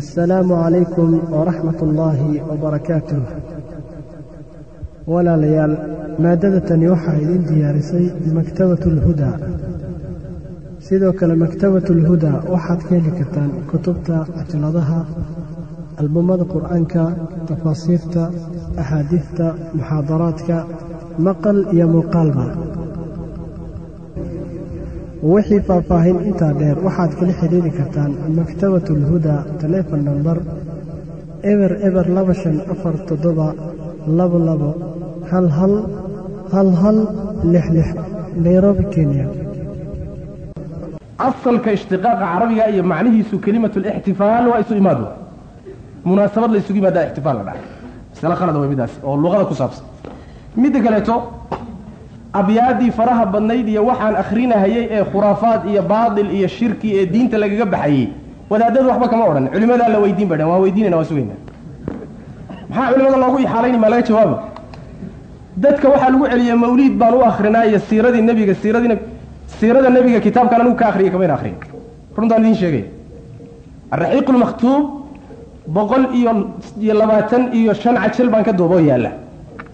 assalaamu calaykum waraxmat ullaahi wabarakaatuh walaalayaal maaddadatani waxaa idiin diyaarisay maktabatu alhudaa sidoo kale maktabatu alhudaa waxaad ka heli kartaan kutubta cajaladaha albumada qur'aanka tafaasiirta axaadiidta muxaadaraadka maqal iyo muuqaalba wixii faahfaahin intaa dheer waxaad kala xidhiiri kartaan maktabatu alhudaa nambar eber eber laba shan afar toddoba labo labo hal hal hal hal lix lix nairobi kenya. Asalka ishtiqaaqa carabiga iyo macnihiisu kelimatu lixtifaal waa isu imaad munaasabad la isugu ixtifaal la dhaca masale khalada way midaasi oo luqada ku saabsan. Midda kaleeto abyaaddii faraha badnayd iyo waxaan akhrinahayey ee khuraafaad iyo baatil iyo shirki ee diinta lagaga baxayey wadaadadu waxba kama odhan. Culimadaa la weydiin badhan waa weydiinayna waa sugayna maxaa culimada loogu ixaalayni maa laga jawaaba dadka waxaa lagu celiyey mawliid baan u akrinaa iyo siiradii nebiga siiradii siirada nebiga kitaabkan anugu ka akriya kamayna akriya runtaan idiin sheegaya alraxiiq lmakhtuub boqol iyo iyo labaatan iyo shan cajal baan ka duuboo yaalla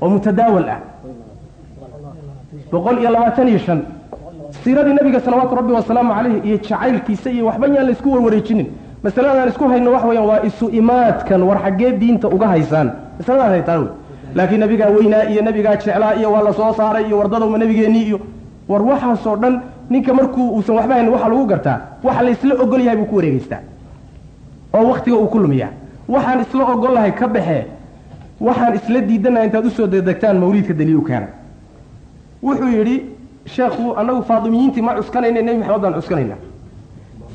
oo mutadaawal ah boqol iyo labaatan iyo shan. Siiradii nebiga salawaatu rabbi wasalaamu calayh iyo jacaylkiisa iyo waxba yaan la isku warwareejinin. Masaladaan isku hayno wax weeyaan waa isu imaadkan war xaggee diinta uga haysaan. Masaladaan haytaan wey. Laakiin nebigaa weynaa iyo nebigaa jeclaa iyo waa la soo saaray iyo wardadowma nebigeennii iyo war waxaasoo dhan ninka markuu uusan waxba hayn waxaa lagu gartaa. Waxa la isla ogol yahay buu ku wareegeystaa. Oo waktiga uu ku lumiyaa. Waxaan isla ogol lahay ka baxee. Waxaan isla diidanaha intaad u soo degdegtaan mawliidka daliilu keena wuxuu yidhi sheekhu annagu faatimiyiintii ma cuskanayna nebi maxamed baan cuskanaynaa.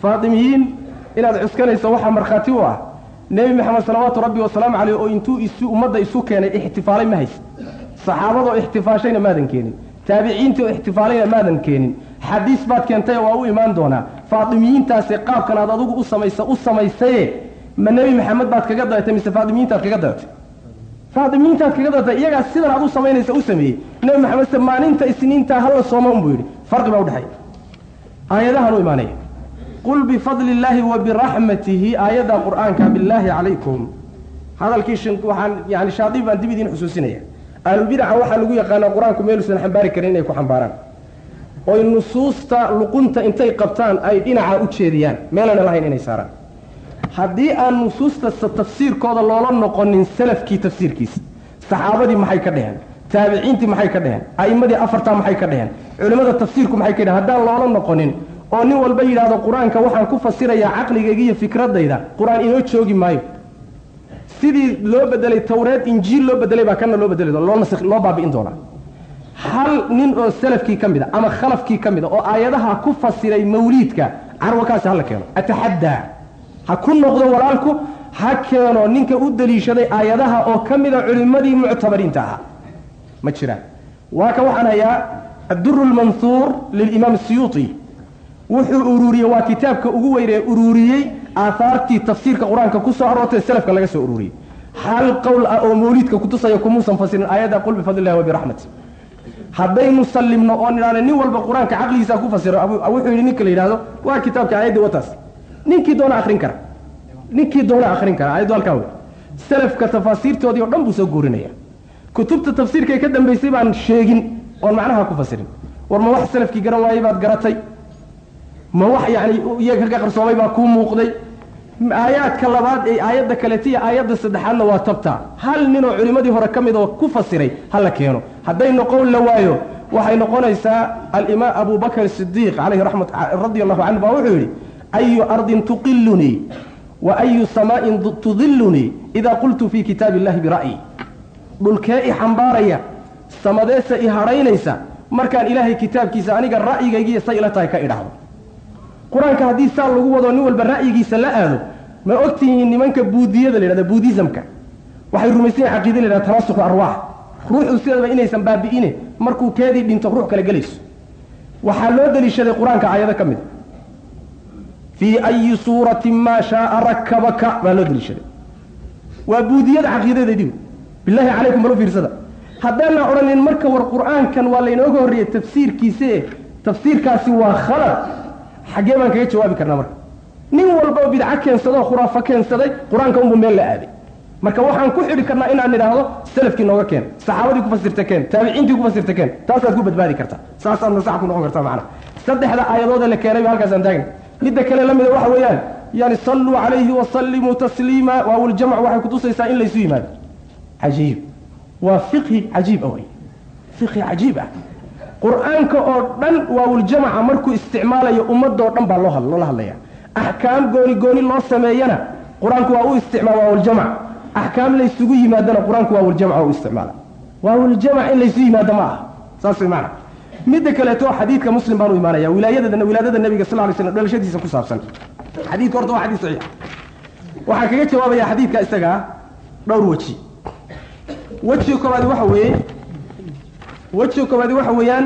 Faatimiyiin inaad cuskanayso waxaa markhaati u ah nebi maxamed salawaatu rabbi wasalaamu caleyh oo intuu isu ummadda isu keenay ixtifaalay ma haysa saxaabadoo ixtifaashayna maadan keenin. Taabiciintii oo ixtifaalayna maadan keenin. Xadiis baad keentay waa u imaan doonaa. Faatimiyiintaasi qaabkan aad adigu u samaysa u samaysaye ma nebi maxamed baad kaga daatay mise faatimiyiintaad kaga daatay faatimiyiintaad kaga daatay iyagaa sidan aad u samaynaysa u sameeyey. Nebi maxamed se maalinta isniintaa hala sooma unbuu yidhi. Farqi baa udhexeeya aayadahan u imaanaya. Qul bifadli illaahi wa biraxmatihi aayadda qur'aanka bilaahi calaykum hadalkii waxaan yani shaadiib baan dib idiin xusuusinaya ahlulbidaca waxaa lagu yaqaanaa qur'aanku meeluusan xambaari karin inay ku xambaaraan oy nusuusta luqunta intay qabtaan ay dhinacaa u jeediyaan. Meelana lahayn inay saaraan haddii aan nusuusta tafsiirkooda loola noqonin salafkii tafsiirkiisa saxaabadii maxay ka dheheen taabiciintii maxay ka dheheen a'immadii afartaa maxay ka dheheen culimmada tafsiirku maxay ka dheheen haddaan loola noqonin oo nin walba yidhaahdo qur'aanka waxaan ku fasirayaa caqligayga iyo fikradayda qur'aan inoo joogi maayo. Sidii loo bedelay tawreed injiil loo bedelay baa kana loo bedeli loo baabi'in doonaa. Hal nin oo salafkii ka mid a ama khalafkii ka mid a oo aayadaha ku fasiray mawliidka carwakaasi hala keeno. Ataxaddaa ha ku noqdo walaalku ha keeno ninka u deliishaday aayadaha oo ka mida culimmadii muctabariinta ahaa. Ma jiraan waa ka waxaan hayaa adduru lmanhuur lilimaam siyuuti wuxuu ururiyey waa kitaabka ugu weynee ururiyey aahaartii tafsiirka qur'aanka ku soo aroortay salafka laga soo ururiyey. Hal qowl ah oo mawliidka kutusaya kumuusan fasirin aayadda qul bifadli illahi wa biraxmati haddaynu sallimno oo nidhahno nin walba qur'aanka caqligiisa ku fasiro wuxuu yidhi ninka la yidhahdo waa kitaabka aayaddii wataas ninkii doona akrin kara. Ninkii doona akrin kara. Aayaddu halkaa wey. Salafka tafaasiirtoodii o dhan buu soo guurinaya kutubta tafsiirka ee ka dambaysay baan sheegin oon macnaha ku fasirin. War ma wax salafkii garan waayey baad garatay? Ma wax yani iyaga ka qarsoomay baa kuu muuqday? Aayaadka labaad ee aayadda kaleeta iyo aayadda saddexaadna waa tabta. Hal ninoo culimmadii hore ka mid oo ku fasiray hala keeno. Hadday noqon la waayo waxay noqonaysaa alimaam abu bakr sidiiq calayhi ramat radia allahu canhu baa wuxuu yidhi ayu ardin tuqilunii wa ayu samaa'in tudilunii idaa qultu fii kitaabi illahi bira'yi dhulkee i xambaaraya samadeesa i hadhaynaysa markaan ilaahay kitaabkiisa aniga ra'yigaygiiyo say ila tahay ka idhaahdo qur'aanka haddii saa lagu wado nin walba ra'yigiisa la aado ma ogtihiin nimanka buudiyada la yidhahda buudizamka waxay rumaysan caqida la yhahda tanasuqu arwaax ruuxu sideedaba inaysan baabi'ine markuu keedii dhinto ruux kale gelayso waxaa loo deliishaday qur'aanka aayado ka mid fii ayi suuratin maa shaaa rakabaka baa loo deliishaday waa buudiyada caqiidadeedii bilaahi calaykum balo fiirsada haddaanaa odhanin marka war qur'aankan waa laynooga horreeyey tafsiirkiise tafsiirkaasi waa khalad xaggee baan kaga jawaabi karnaa marka nin walba oo bidco keensadoo khuraafo keensaday qur'aanka unbuu meel la aaday marka waxaan ku xidhi karnaa inaan idhaahdo salafkii nooga keen saxaabadii ku fasirta keen taabiciintii ku fasirta keen taasaad ku badbaadi kartaa saasaadna sax ku noqon kartaa macana saddexda aayadood ee la keenay halkaasaan taagna midda kale la mida waxa weeyaan yani salluu calayhi wasallimuu tasliima waawuljamc waxay kutusaysaa in laysu yimaado. Cajiib. Waa fiqhi cajiib ah wey fiqhi cajiib ah. Qur'aanka oo dhan waawuljamaca markuu isticmaalayo ummadoo dhan baa loo loola hadlaya axkaam gooni gooni loo sameeyana qur'aanku waa u isticmaal waawuljamac axkaam laysugu yimaadana qur'aanku waawuljamc waa u isticmaala. Waawuljamac in laysu yimaado ma aha saas way midda kaleeto xadiidka muslim baan u imaanaya wilaayadada wilaadada nabiga sal lay slam dhalashadiisa ku saabsan. Xadiidka horta waa xadiis saxiix. Waxaan kaga jawaabaya xadiidka isagaa dhowr weji. Wejiga koobaadi waxa weeye wejiga koobaadi waxa weeyaan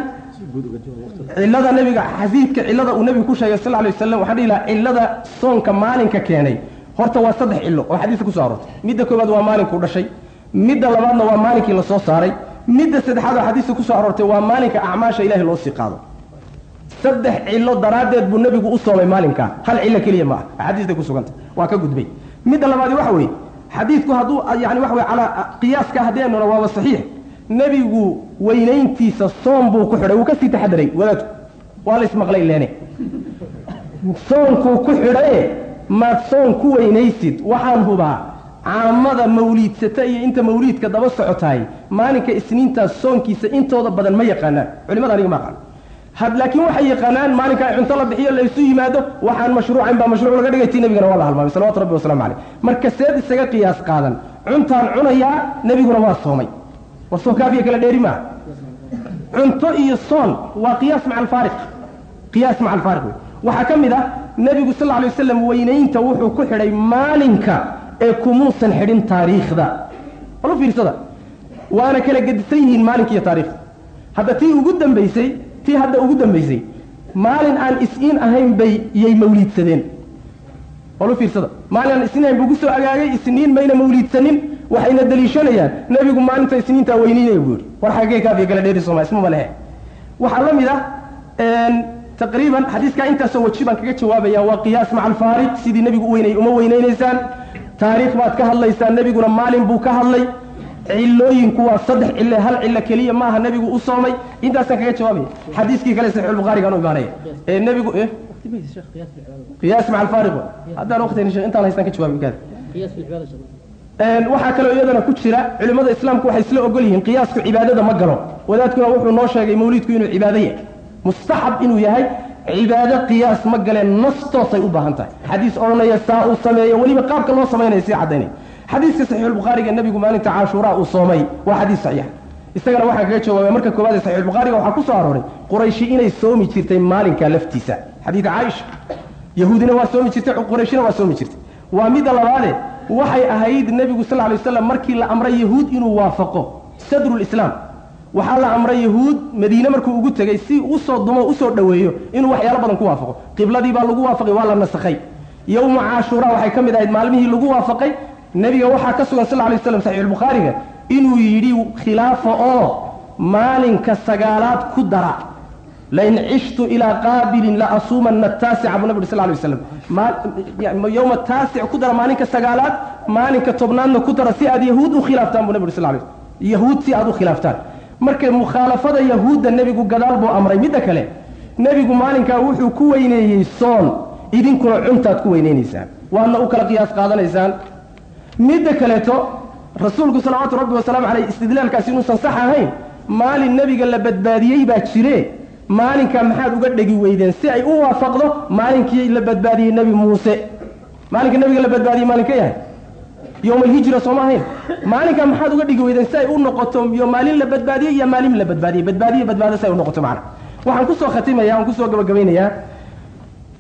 cilada nabiga xadiidka cilada uu nabigu ku sheegay sal lay wasalam waxaan dhihi lahaa cilada soonka maalinka keenay. Horta waa saddex cilo oo xadiiska ku soo aroortay midda koobaad waa maalinkuu dhashay. Midda labaadna waa maalinkii la soo saaray midda saddexaad oo xadiiska ku soo aroortay waa maalinka acmaasha ilahay loo sii qaado. Saddex cilo daraaddeed buu nebigu u soomay maalinkaa hal cilo keliya ma ah xadiistay ku suganta. Waa ka gudbay. Midda labaadi waxa weeye xadiidku hadduu yani waxa weye calaa qiyaaska haddii aynuna waaba saxiix. Nebigu weynayntiisa soom buu ku xidhay. Wuu ka sii taxadaray wadaadku. Waa la ismaqlay leene. Soonkuu ku xidhaye maad soon ku weynaysid. Waxaan hubaa caamada mawliidsata iyo inta mawliidka daba socotahay maalinka isniintaas soonkiisa intooda badan ma yaqaanaan. Culimada aniga ma aqaan. Laakiin waxay yaqaanaan maalinka in cunto la bixiyo laysu yimaado waxaan mashruucayn baa mashruuc laga dhigay tii nebigana waa la halmaamay. Salawatu rabbi wasalaamu caleyh marka seed isaga qiyaas qaadan cuntaan cunayaa nebiguna waa soomay. War soo kaafiya kala dheeri maaha. Cunto iyo soon waa qiyaas maca alfaariq. Qiyaas maca alfaariq. Waxaa ka mid ah nebigu sal lla alay wasalam weynaynta wuxuu ku xidhay maalinka ee kumuusan xidhin taariikhda. Walu fiirsada? Waana kala gedisan yihiin maalinka iyo taariikhda. Hadda tii ugu dambaysay tii hadda ugu dambaysay maalin aan is-iin ahayn bay yay mawliidsadeen. Walu fiirsada? Maalin aan isniin ahayn buu ku soo agaagay isniin mayna mawliidsanin waxayna daliishanayaan. Nebigu maalinta isniintaa weynaynaya buu yihi war xaggee kaafiya kala dheeri sooma ismama lehe. Waxaa la mid ah taqriiban xadiiskaa intaasoo weji baan kaga jawaabaya waa qiyaas maca alfaariq sidii nebigu u weynayay uma weynaynaysaan taariikh baad ka hadlaysaan nebiguna maalin buu ka hadlay. Cilooyinku waa saddex cille hal cilo keliya maaha nebigu u soomay. Intaasaan kaga jawaabaya xadiiskii kale saxiixulbukhaarigaan u imaanaya ee nebigu qiyaas maca alfaariq haddaan waqtigan intaan haystaan ka jawaabi kaada waxaa kaloo iyadana ku jira culimmada islaamku waxay isla ogol yihiin qiyaasku cibaadada ma galo. Wadaadkuna wuxuu noo sheegay mawliidku inuu cibaado yahay. Mustaxab inuu yahay cibaado qiyaas ma galeen nastoosay u baahan tahay xadiis odhanaya saa uu sameeyo weliba qaabka loo samaynaya sii caddaynaya xadiiska saxiixulbukhaariga nebigu maalinta caashuuraa uu soomay waa xadiis saxiixa isagana waxaan kaga jawaabay marka koowaad ee saxiixulbukhaariga waxaa ku soo arooray qurayshi inay soomi jirtay maalinka laftiisa. Xadiida caaisha yahuudina waa soomi jirtay qurayshina waa soomi jirtay. Waa midda labaade waxay ahayd nebigu sal lay waslam markii la amray yahuud inuu waafaqo sadrulislaam waxaa la amray yahuud madiine markuu ugu tegey si u soo dumo u soo dhoweeyo inuu waxyaalo badan ku waafaqo. Qibladii baa lagu waafaqay waa la nasakhay. Yowma caashuura waxay ka mid ahayd maalmihii lagu waafaqay. Nebiga waxaa ka sugan sal lay waslam saxiixulbukhaariga inuu yidhi khilaafa oo maalinka sagaalaad ku dara. Lain cishtu ilaa qaabilin la asuumanna taasica buu nabig sal lay waslam yowma taasic ku dara maalinka sagaalaad maalinka tobnaadna ku dara si aad yahuud u khilaaftaan buu nabig sal yahuud si aad u khilaaftaan marka mukhaalafada yahuudda nebigu gadaal buu amray. Midda kale nebigu maalinkaa wuxuu ku weyneeyey soon. Idinkuna cuntaad ku weyneynaysaan waadna u kala qiyaas qaadanaysaan. Midda kaleeto rasuulku salawaatu rabbi wasalaamu caleyh istidlaalkaasi inuusan sax ahayn maalin nebiga la badbaadiyey baa jire maalinkaa maxaad uga dhegi weydeen? Si ay u waafaqdo maalinkii la badbaadiyey nebi muuse. Maalinka nebiga la badbaadiyey maalinka yahay yowma alhijra sooma ahayn maalinkaa maxaad uga dhigi weydeen si ay u noqoto iyo maalin la badbaadiyey iyo maalin la badbaadiyey badbaadiye badbaado si ay u noqoto macna. Waxaan ku soo khatimaya aan ku soo gabagabaynayaa.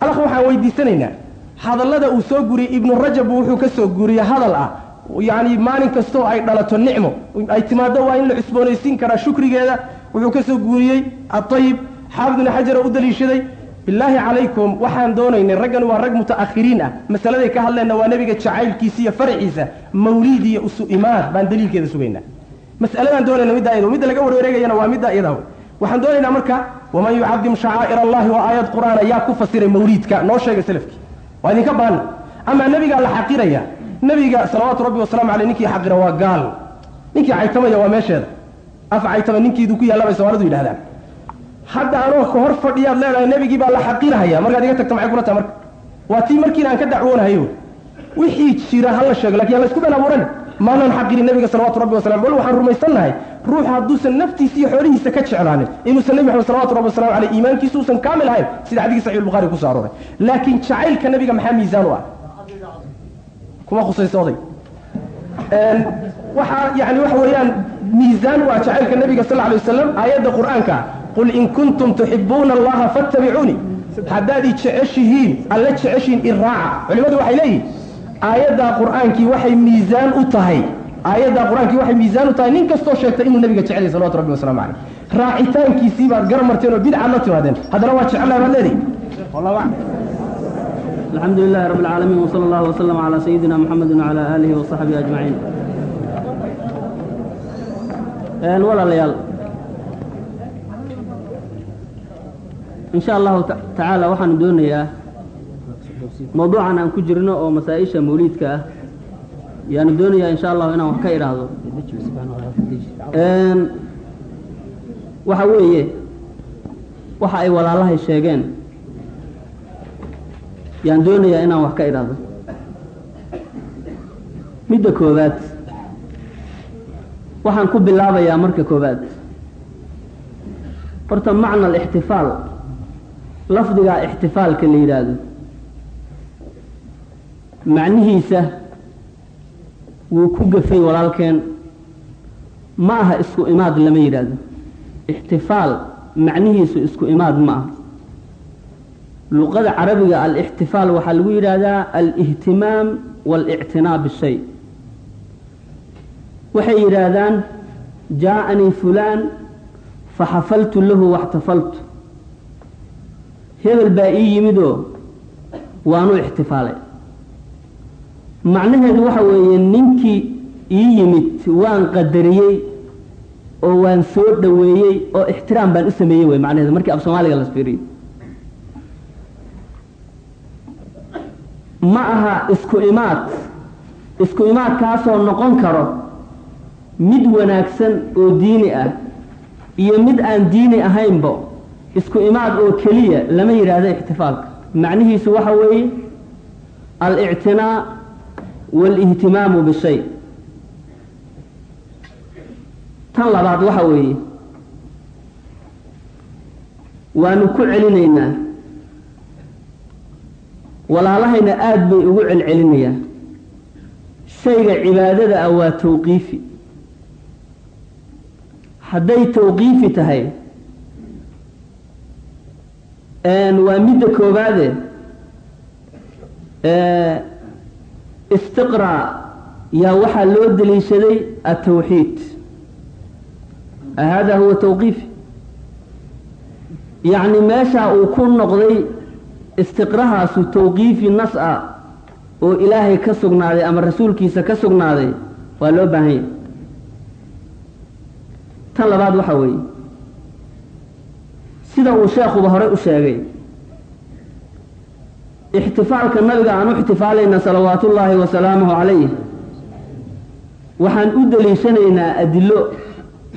Alakh waxaan weydiisanaynaa. Hadallada uu soo guriyey ibnu rajab wuxuu ka soo guriyey hadal ah. Yacni maalin kastoo ay dhalato nicmo. Ay timaado waa in la cusboonaysiin karaa shukrigeeda. Wuxuu ka soo guuriyey aayib xaafid ibn xajar oo u daliishaday bilaahi calaykum waxaan doonaynay raggan waa rag muta'akhiriin ah. Masaladay ka hadleenna waa nebiga jacaylkiisa iyo faraciisa mawliid iyo usu imaad baan daliilkeeda sugaynaa. Mas'aladaan doonayna middaa iyado midda laga warwareegayana waa middaa iyadaa waxaan doonaynaa marka waman yucadim shacaa'ir allahi waa aayad qur'aana yaa ku fasiray mawliidka noo sheegay selafkii waa idinka badan amaa nebigaa la xaqiraya nebiga salawaatu rabbi wasalaamu caleyh ninkii xaqira waa gaal. Ninkii caytamaya waa meesheeda. Af caytama ninkiidu ku yaalla bay soomaalidu yidhahdaan hadda anoo ka hor fadhiyaad leedahay nebigii baa la xaqirahaya markaad iga tagta maxay kula tahay marka? Waa tii markiina aan ka dacwoonahayo wixii jira ha la sheego laakiin aan la isku been abuuran. Maanan xaqirin nebiga salawatu rabbi wasalam bal waxaan rumaysannahay. Ruuxa hadduusan naftiisa iyo xoolihiisa ka jeclaanin. Inuusan nebi maxamed salawatu rabbi wasalamu caleyh iimaankiisa uusan kaamil ahayn. Sida xadiiska saxiix bukhari ku soo arooray. Laakiin jacaylka nebiga maxaa miisaan u ah? Kuma khusayso oday waxaa yani waxa weeyaan miisaan u ah jacaylka nebiga sal alay wasalam aayadda qur'aanka qul in kuntum tuxibuuna allaha fattabicuunii haddaad i jeceshihiin alla jeceshihiin iraaca culimadu waxay leeyihin aayaddaa qur'aankii waxay miisaan u tahay aayaddaa qur-aankii waxay miisaan u tahay nin kastoo sheegtay inuu nabiga jecel yahay salawatu rabbi wasalamu caleyh raacitaankiisii baad gar marteen oo bidcaad la timaadeen haddana waa jecelahay baad leedihi wallahu aclam الحمد لله رب العالمين وصلى الله وسلم على سيدنا محمد وعلى آله وصحبه أجمعين in sha allahu tacaala waxaanu doonayaa mawduucan aan ku jirno oo masaa-isha mawliidka ah. Yaanu doonayaa insha allahu inaan wax ka idhaahdo waxa weeye waxa ay walaalahay sheegeen. Yaan doonayaa inaan wax ka idhaahdo midda koowaad waxaan ku bilaabayaa marka koowaad. Horta macna alixtifaal lafdigaa ixtifaalka la yidhaahdo macnihiisa wuu ku gafay walaalkeen. Ma aha isku imaad lama yidhaahdo ixtifaal macnihiisu isku imaad ma aha. Luqada carabiga alixtifaal waxaa lagu yidhaahdaa alihtimaam waalictinaa bishay waxay yidhaahdaan jaaanii fulaan faxafaltu lahu waxtafaltu hebel baa ii yimidoo waanu ixtifaalay. Macnaheedu waxa weeye ninkii ii yimid waan qadariyey oo waan soo dhoweeyey oo ixtiraam baan u sameeyey wey macnaheedu markii af soomaaliga las fiiriyo ma aha isku imaad isku imaadkaasoo noqon karo mid wanaagsan oo diini ah iyo mid aan diini ahaynba isku imaad oo keliya lama yidhaahdo ixtifaalka macnihiisu waxa weeye alictinaa waalihtimaamu bishay. Tan labaad waxa weeye waanu ku celinaynaa. Walaalahayna aada bay ugu celcelinayaan shayga cibaadada ah waa tawqiifi. Hadday tawqiifi tahay waa midda koowaade. Istiqraa yaa waxaa loo deliishaday atawxiid hada huwa tawqiifi yacni meeshaa uu ku noqday istiqrahaasu tawqiifi nas ah oo ilaahay ka sugnaaday ama rasuulkiisa ka sugnaaday waa loo baahan yahay. Tan labaad waxaa weeye sida uu sheekhuba horey u sheegay. Ixtifaalka nabiga aan u ixtifaalayna salawaatu ullaahi wa salaamuhu calayh waxaan u deliishanaynaa adilo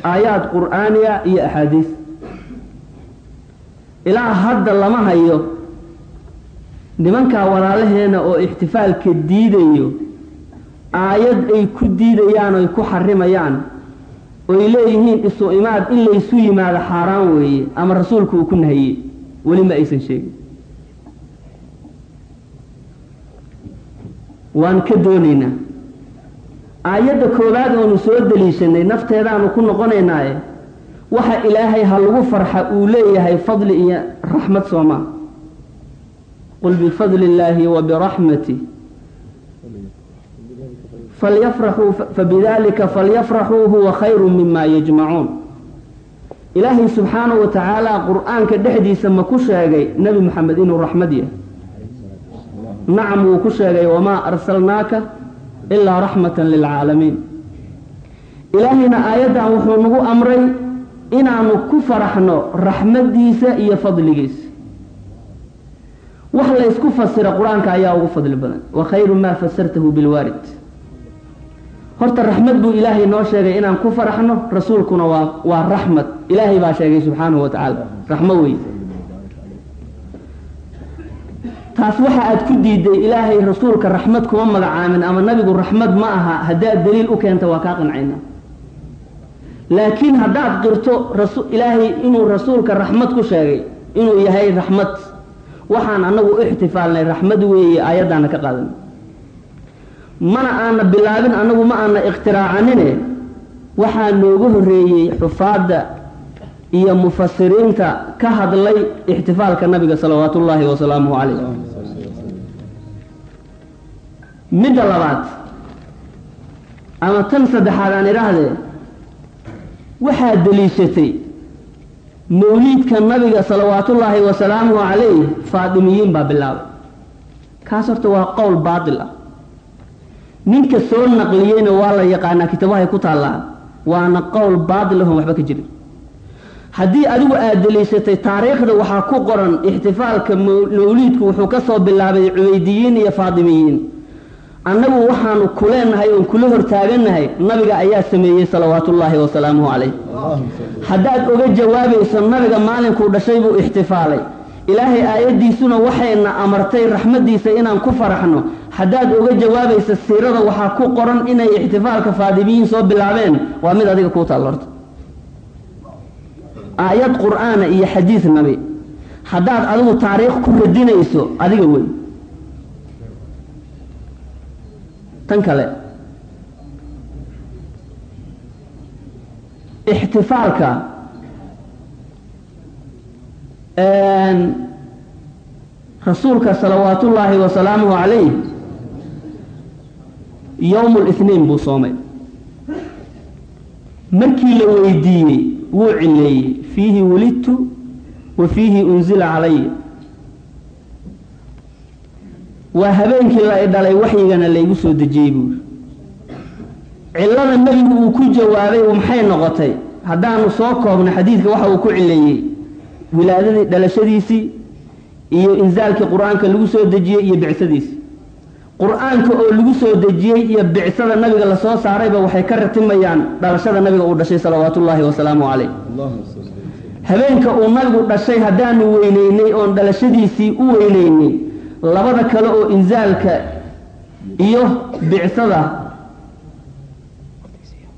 aayaad qur'aaniya iyo axaadiis. Ilaa hadda lama hayo nimankaa walaalaheena oo ixtifaalka diidayo aayad ay ku diidayaan oy ku xarimayaan oy leeyihiin isu imaad in laysu yimaado xaaraan weeye ama rasuulku uu ku nahiyey. Weli ma aysan sheegin. Waan ka doonaynaa. Aayadda koowaad oonu soo deliishanay nafteedaanu ku noqonaynaaye waxa ilaahay ha lagu farxa uu leeyahay fadli iyo raxmad soomaa qul bifadli illaahi wa biraxmatih fabidalika falyafraxuu huwa khayru mima yajmacuun ilaahay subxaanahu wa tacaala qur'aanka dhexdiisa ma ku sheegay nebi moxamed inuu raxmad yahay nacam wuu ku sheegay wamaa arsalnaaka ilaa raxmatan lilcaalamiin ilaahayna aayaddan wuxuu nagu amray inaanu ku faraxno raxmaddiisa iyo fadligiisa wax laysku fasira qur'aanka ayaa ugu fadli badan wa khayru maa fasartahu bilwaarid horta raxmad buu ilaahay noo sheegay inaan ku faraxno rasuulkuna waa waa raxmad ilaahay baa sheegay subxaanahu wa tacaala. Raxmo wey taas waxa aad ku diiday ilaahay rasuulka raxmad kuma magacaamin ama nabigu raxmad ma aha haddaad daliil u keenta waa kaa qancayna. Laakiin haddaad qirto ilaahay inuu rasuulka raxmad ku sheegay inuu yahay raxmad waxaan anagu ixtifaalnay raxmad weeye aayaddaana ka qaadan mana aana bilaabin anagu ma aana ikhtiraacannine waxaa nooga horreeyey xufaadda iyo mufasiriinta ka hadlay ixtifaalka nabiga salawaatu ullaahi wasalaamuhu calayh. Midda labaad ama tan saddexaad aan idhaahdee waxaad deliishatay mawliidka nabiga salawaatullaahi wasalaamuhu calayh faadimiyiin baa bilaabay. Kaas horta waa qowl baatil ah ninka soo naqliyeyna waa la yaqaanaa kitaabahay ku taallaa waana qowl baatil ahon waxba ka jirin haddii adigu aada deliishatay taariikhda waxaa ku qoran ixtifaalka mawliidku wuxuu ka soo bilaabay cubaydiyiin iyo faadimiyiin annagu waxaanu ku leenahay oon kula hortaagannahay nabiga ayaa sameeyey salawaatullaahi wasalaamuhu calayh. Haddaad oga jawaabayso nabiga maalinkuu dhashay buu ixtifaalay ilaahay aayaddiisuna waxayna amartay raxmaddiisa inaan ku faraxno. Haddaad oga jawaabayso siirada waxaa ku qoran inay ixtifaalka faadimiyiin soo bilaabeen. Waa mid adiga kuu taalla horta. Aayad qur'aana iyo xadiid nabi. Haddaad adigu taariikh ku radinayso adiga wey. Tan kale. Ixtifaalka rasuulka salawaatullaahi wasalaamuhu calayh yowm lithniin buu soomay. Markii la weydiiyey wuu cileeyey fiihi wulidtu wa fiihi unzila calaya waa habeenkii la idhalay waxyigana laygu soo dejiyey buuri cillada nebigu uu ku jawaabay maxay noqotay. Haddaanu soo koobno xadiidka waxa uu ku cileeyey wilaadadii dhalashadiisii iyo inzaalkii qur'aanka lagu soo dejiyey iyo bicsadiisii. Qur'aanka oo lagu soo dejiyey iyo bicsada nabiga la soo saarayba waxay ka ratimayaan dhalashada nabiga uu dhashay salawaatullaahi wasalaamu calayh. Habeenka uu nabigu dhashay haddaanu weyneynay oon dhalashadiisii u weyneynay labada kale oo inzaalka iyo bicsada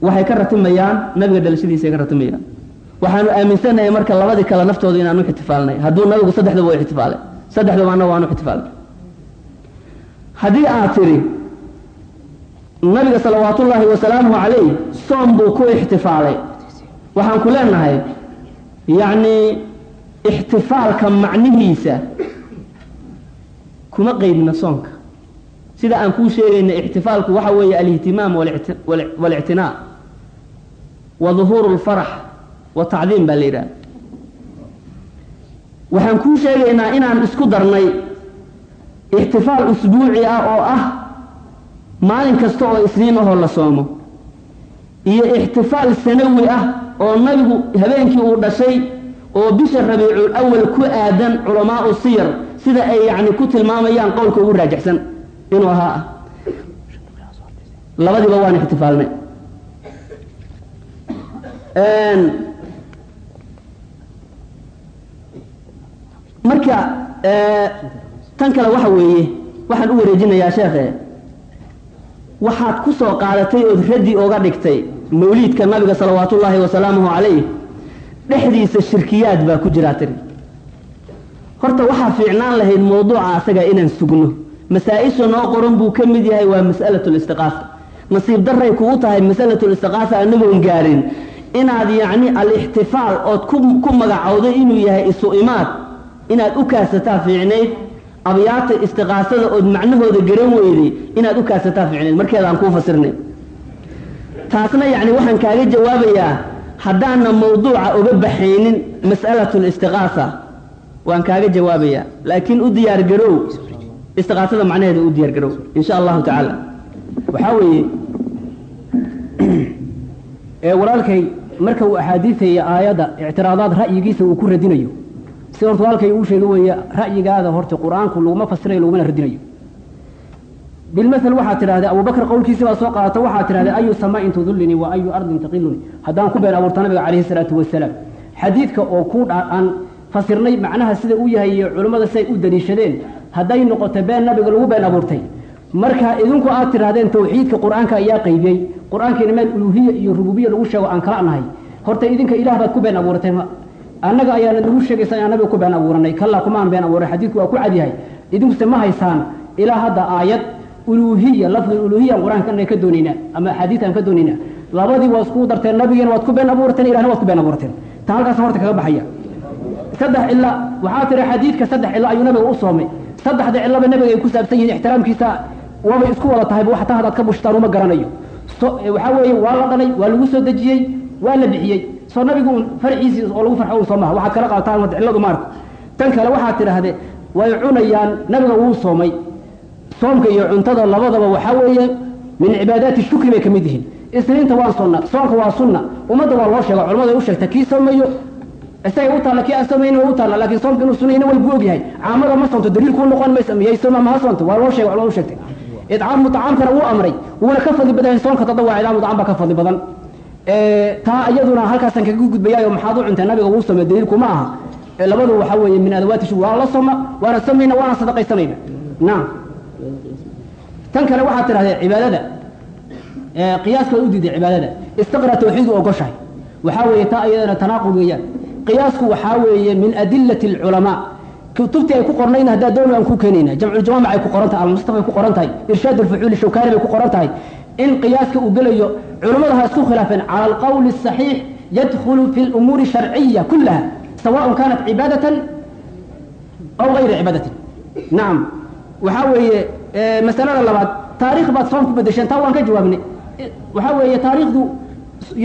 waxay ka ratimayaan nabiga dhalashadiisa ay ka ratimayaan waxaanu aaminsanahay marka labadii kale naftooda inaanu ixtifaalnay. Hadduu nabigu saddexdaba u ixtifaalay saddexdaba annaga waanu ixtifaalnay haddii aad tidhi nabiga salawaatullaahi wasalaamuhu calayh soom buu ku ixtifaalay. Waxaan ku leenahay yacnii ixtifaalka macnihiisa kuma qeydna soonka. Sida aan kuu sheegayna ixtifaalku waxa weeye alihtimaam walictinaa wa duhuuru lfarax wa tacdiim baa la yidhaha waxaan kuu sheegaynaa inaan isku darnay ixtifaal usbuuci ah oo ah maalin kasta oo isniin ahoo la soomo iyo ixtifaal sanawi ah oo nabigu habeenkii uu dhashay oo bisha rabiicul awal ku aadan culamaau siyar sida ay yacni ku tilmaamayaan qowlka ugu raajixsan inuu ahaa. Ah labadiiba waan ixtifaalnay marka tan kale waxa weeye waxaan u wareejinayaa sheekhe. Waxaad ku soo qaadatay ood raddi oga dhigtay mawliidka nabiga salawaatullaahi wasalaamuhu calayh dhexdiisa shirkiyaad baa ku jiraa tiri. Horta waxaa fiicnaan lahayd mawduuca asaga inaan sugno. Masaa-isha noo qoran buu ka mid yahay waa mas'alatu listiqaasa nasiib daray kugu tahay masalatu listiqaasa anagoon gaarin. Inaad yacni al-ixtifaal ood ku magacowday inuu yahay isu imaad inaad u kaasataa fiicnayd abyaata istiqaasada ood macnahooda garan weyday inaad u kaasataa fiicnayd. Markeeda aan kuu fasirnay. Taasna yacni waxaan kaaga jawaabayaa haddaana mawduuca oga baxaynin mas'alatu listiqaasa waan kaaga jawaabayaa. Laakiin u diyaar garow. Istiqaasada macnaheeda u diyaar garow insha allahu tacaala. Waxaa weeye ee walaalkay marka uu axaadiisaya aayadda ictiraadaad ra'yigiisa uu ku radinayo si horta walkay uu sheegay weeye ra'yigaada horta qur'aanku laguma fasirayo lagumana radinayo. Bilmathal waxaad tidhahdee abubakr qowlkiisi baa soo qaadato waxaad tidhahdee ayu samaain tudullinii wa ayu ardin taqilunii haddaan ku been abuurta nabiga calayhi salaatu wasalaam. Xadiidka oo ku aan fasirnay macnaha sida uu yahay iyo culimmada siay u daliishadeen hadday noqoto been nabiga lagu been abuurtay. Marka idinku aad tidhahdeen tawxiidka qur'aanka ayaa qaybiyey. Qur'aankiina meel uluhiya iyo rububiya lagu sheego aan kala nahay. Horta idinka ilaah baad ku been abuuratay annaga ayaana nagu sheegaysa inaan nabiga ku been abuuranay. Kallaa kumaan been abuuray. Xadiidku waa ku cadyahay idinkuse ma haysaan ilaa hadda aayad uluhiya lafdi uluhiya qur'aanka ka doonaynaa ama axaadiitaan ka doonaynaa labadii waa iskugu darteen. Nabigeena waad ku been abuurateen ilahna waad ku been abuurateen ta halkaas horta kaga baxaya. Saddex cilo waxaa tiri xadiidka saddex cilo ayuu nabiga u soomay. Saddexda cilaba nabiga ay ku saabsan yihiin ixtiraamkiisa waabay isku wada tahay xataa hadaad ka bushtaan uma garanayo. Waxaa weeye waa la dhalay waa lagu soo dejiyey waa la bixiyey. Soo nabigu farciisii oo lagu farxo un soo maha. Waxaad kala qaataan wad cilladu maarka. Tan kale waxaad tidhaahdee way cunayaan nabiga wuu soomay. Soomka iyo cuntada labadaba waxaa weeye min cibaadaati shukri bay ka mid yihiin. Isniinta waan sonna soonka waa sunna. Ummadda waa loo sheega culamada u sheegta kii soomayo isagay u taalla kii aan soomayni waa u taalla laakiin soomka inuu sunayna way buu ogyahay. Caamada ma soonto daliil kuu noqon maysa miyay sooma ma ha soonto. Waa loo sheega culamada u sheegtay. Idcaamu طacaamkana wuu amray wuuna ka fadli badan soonka tadawaa idcaamu طacam baa ka fadli badan taa iyaduna halkaasaan kaga gudbayaayo maxaad u cuntay nabiga wuu soomay daliilku ma aha. Labadu waxaa weeye min adawaati shug waa la soma waana samayna waana sadaqaysanayna naam. Tan kale waxaad tidhahdee cibaadada. Qiyaaska u diiday cibaadada. Istiqra tawxiidu ogoshahay. Waxaa weeye taa iyadana tanaaqud weeyaan. Qiyaasku waxaa weeye min adilati alculamaa. Kutubtii ay ku qornayn haddaa dooni aan ku keenayna. Jamculjamaamac ay ku qoran tahay almustafa ay ku qoran tahay irshaad alfuxuuli shawkaani bay ku qoran tahay in qiyaaska uu gelayo culammada ha isku khilaafeen cala alqawli الصaxiix yadkhulu fi اlumuuri الsharciya kulaha sawaء kanat cibaadatan aw gayra cibaadatin nacam waxaa weeye masalada labaad taarikh baad soom ku bedesheen taa waan ka jawaabnay waxaa weeye taarikhdu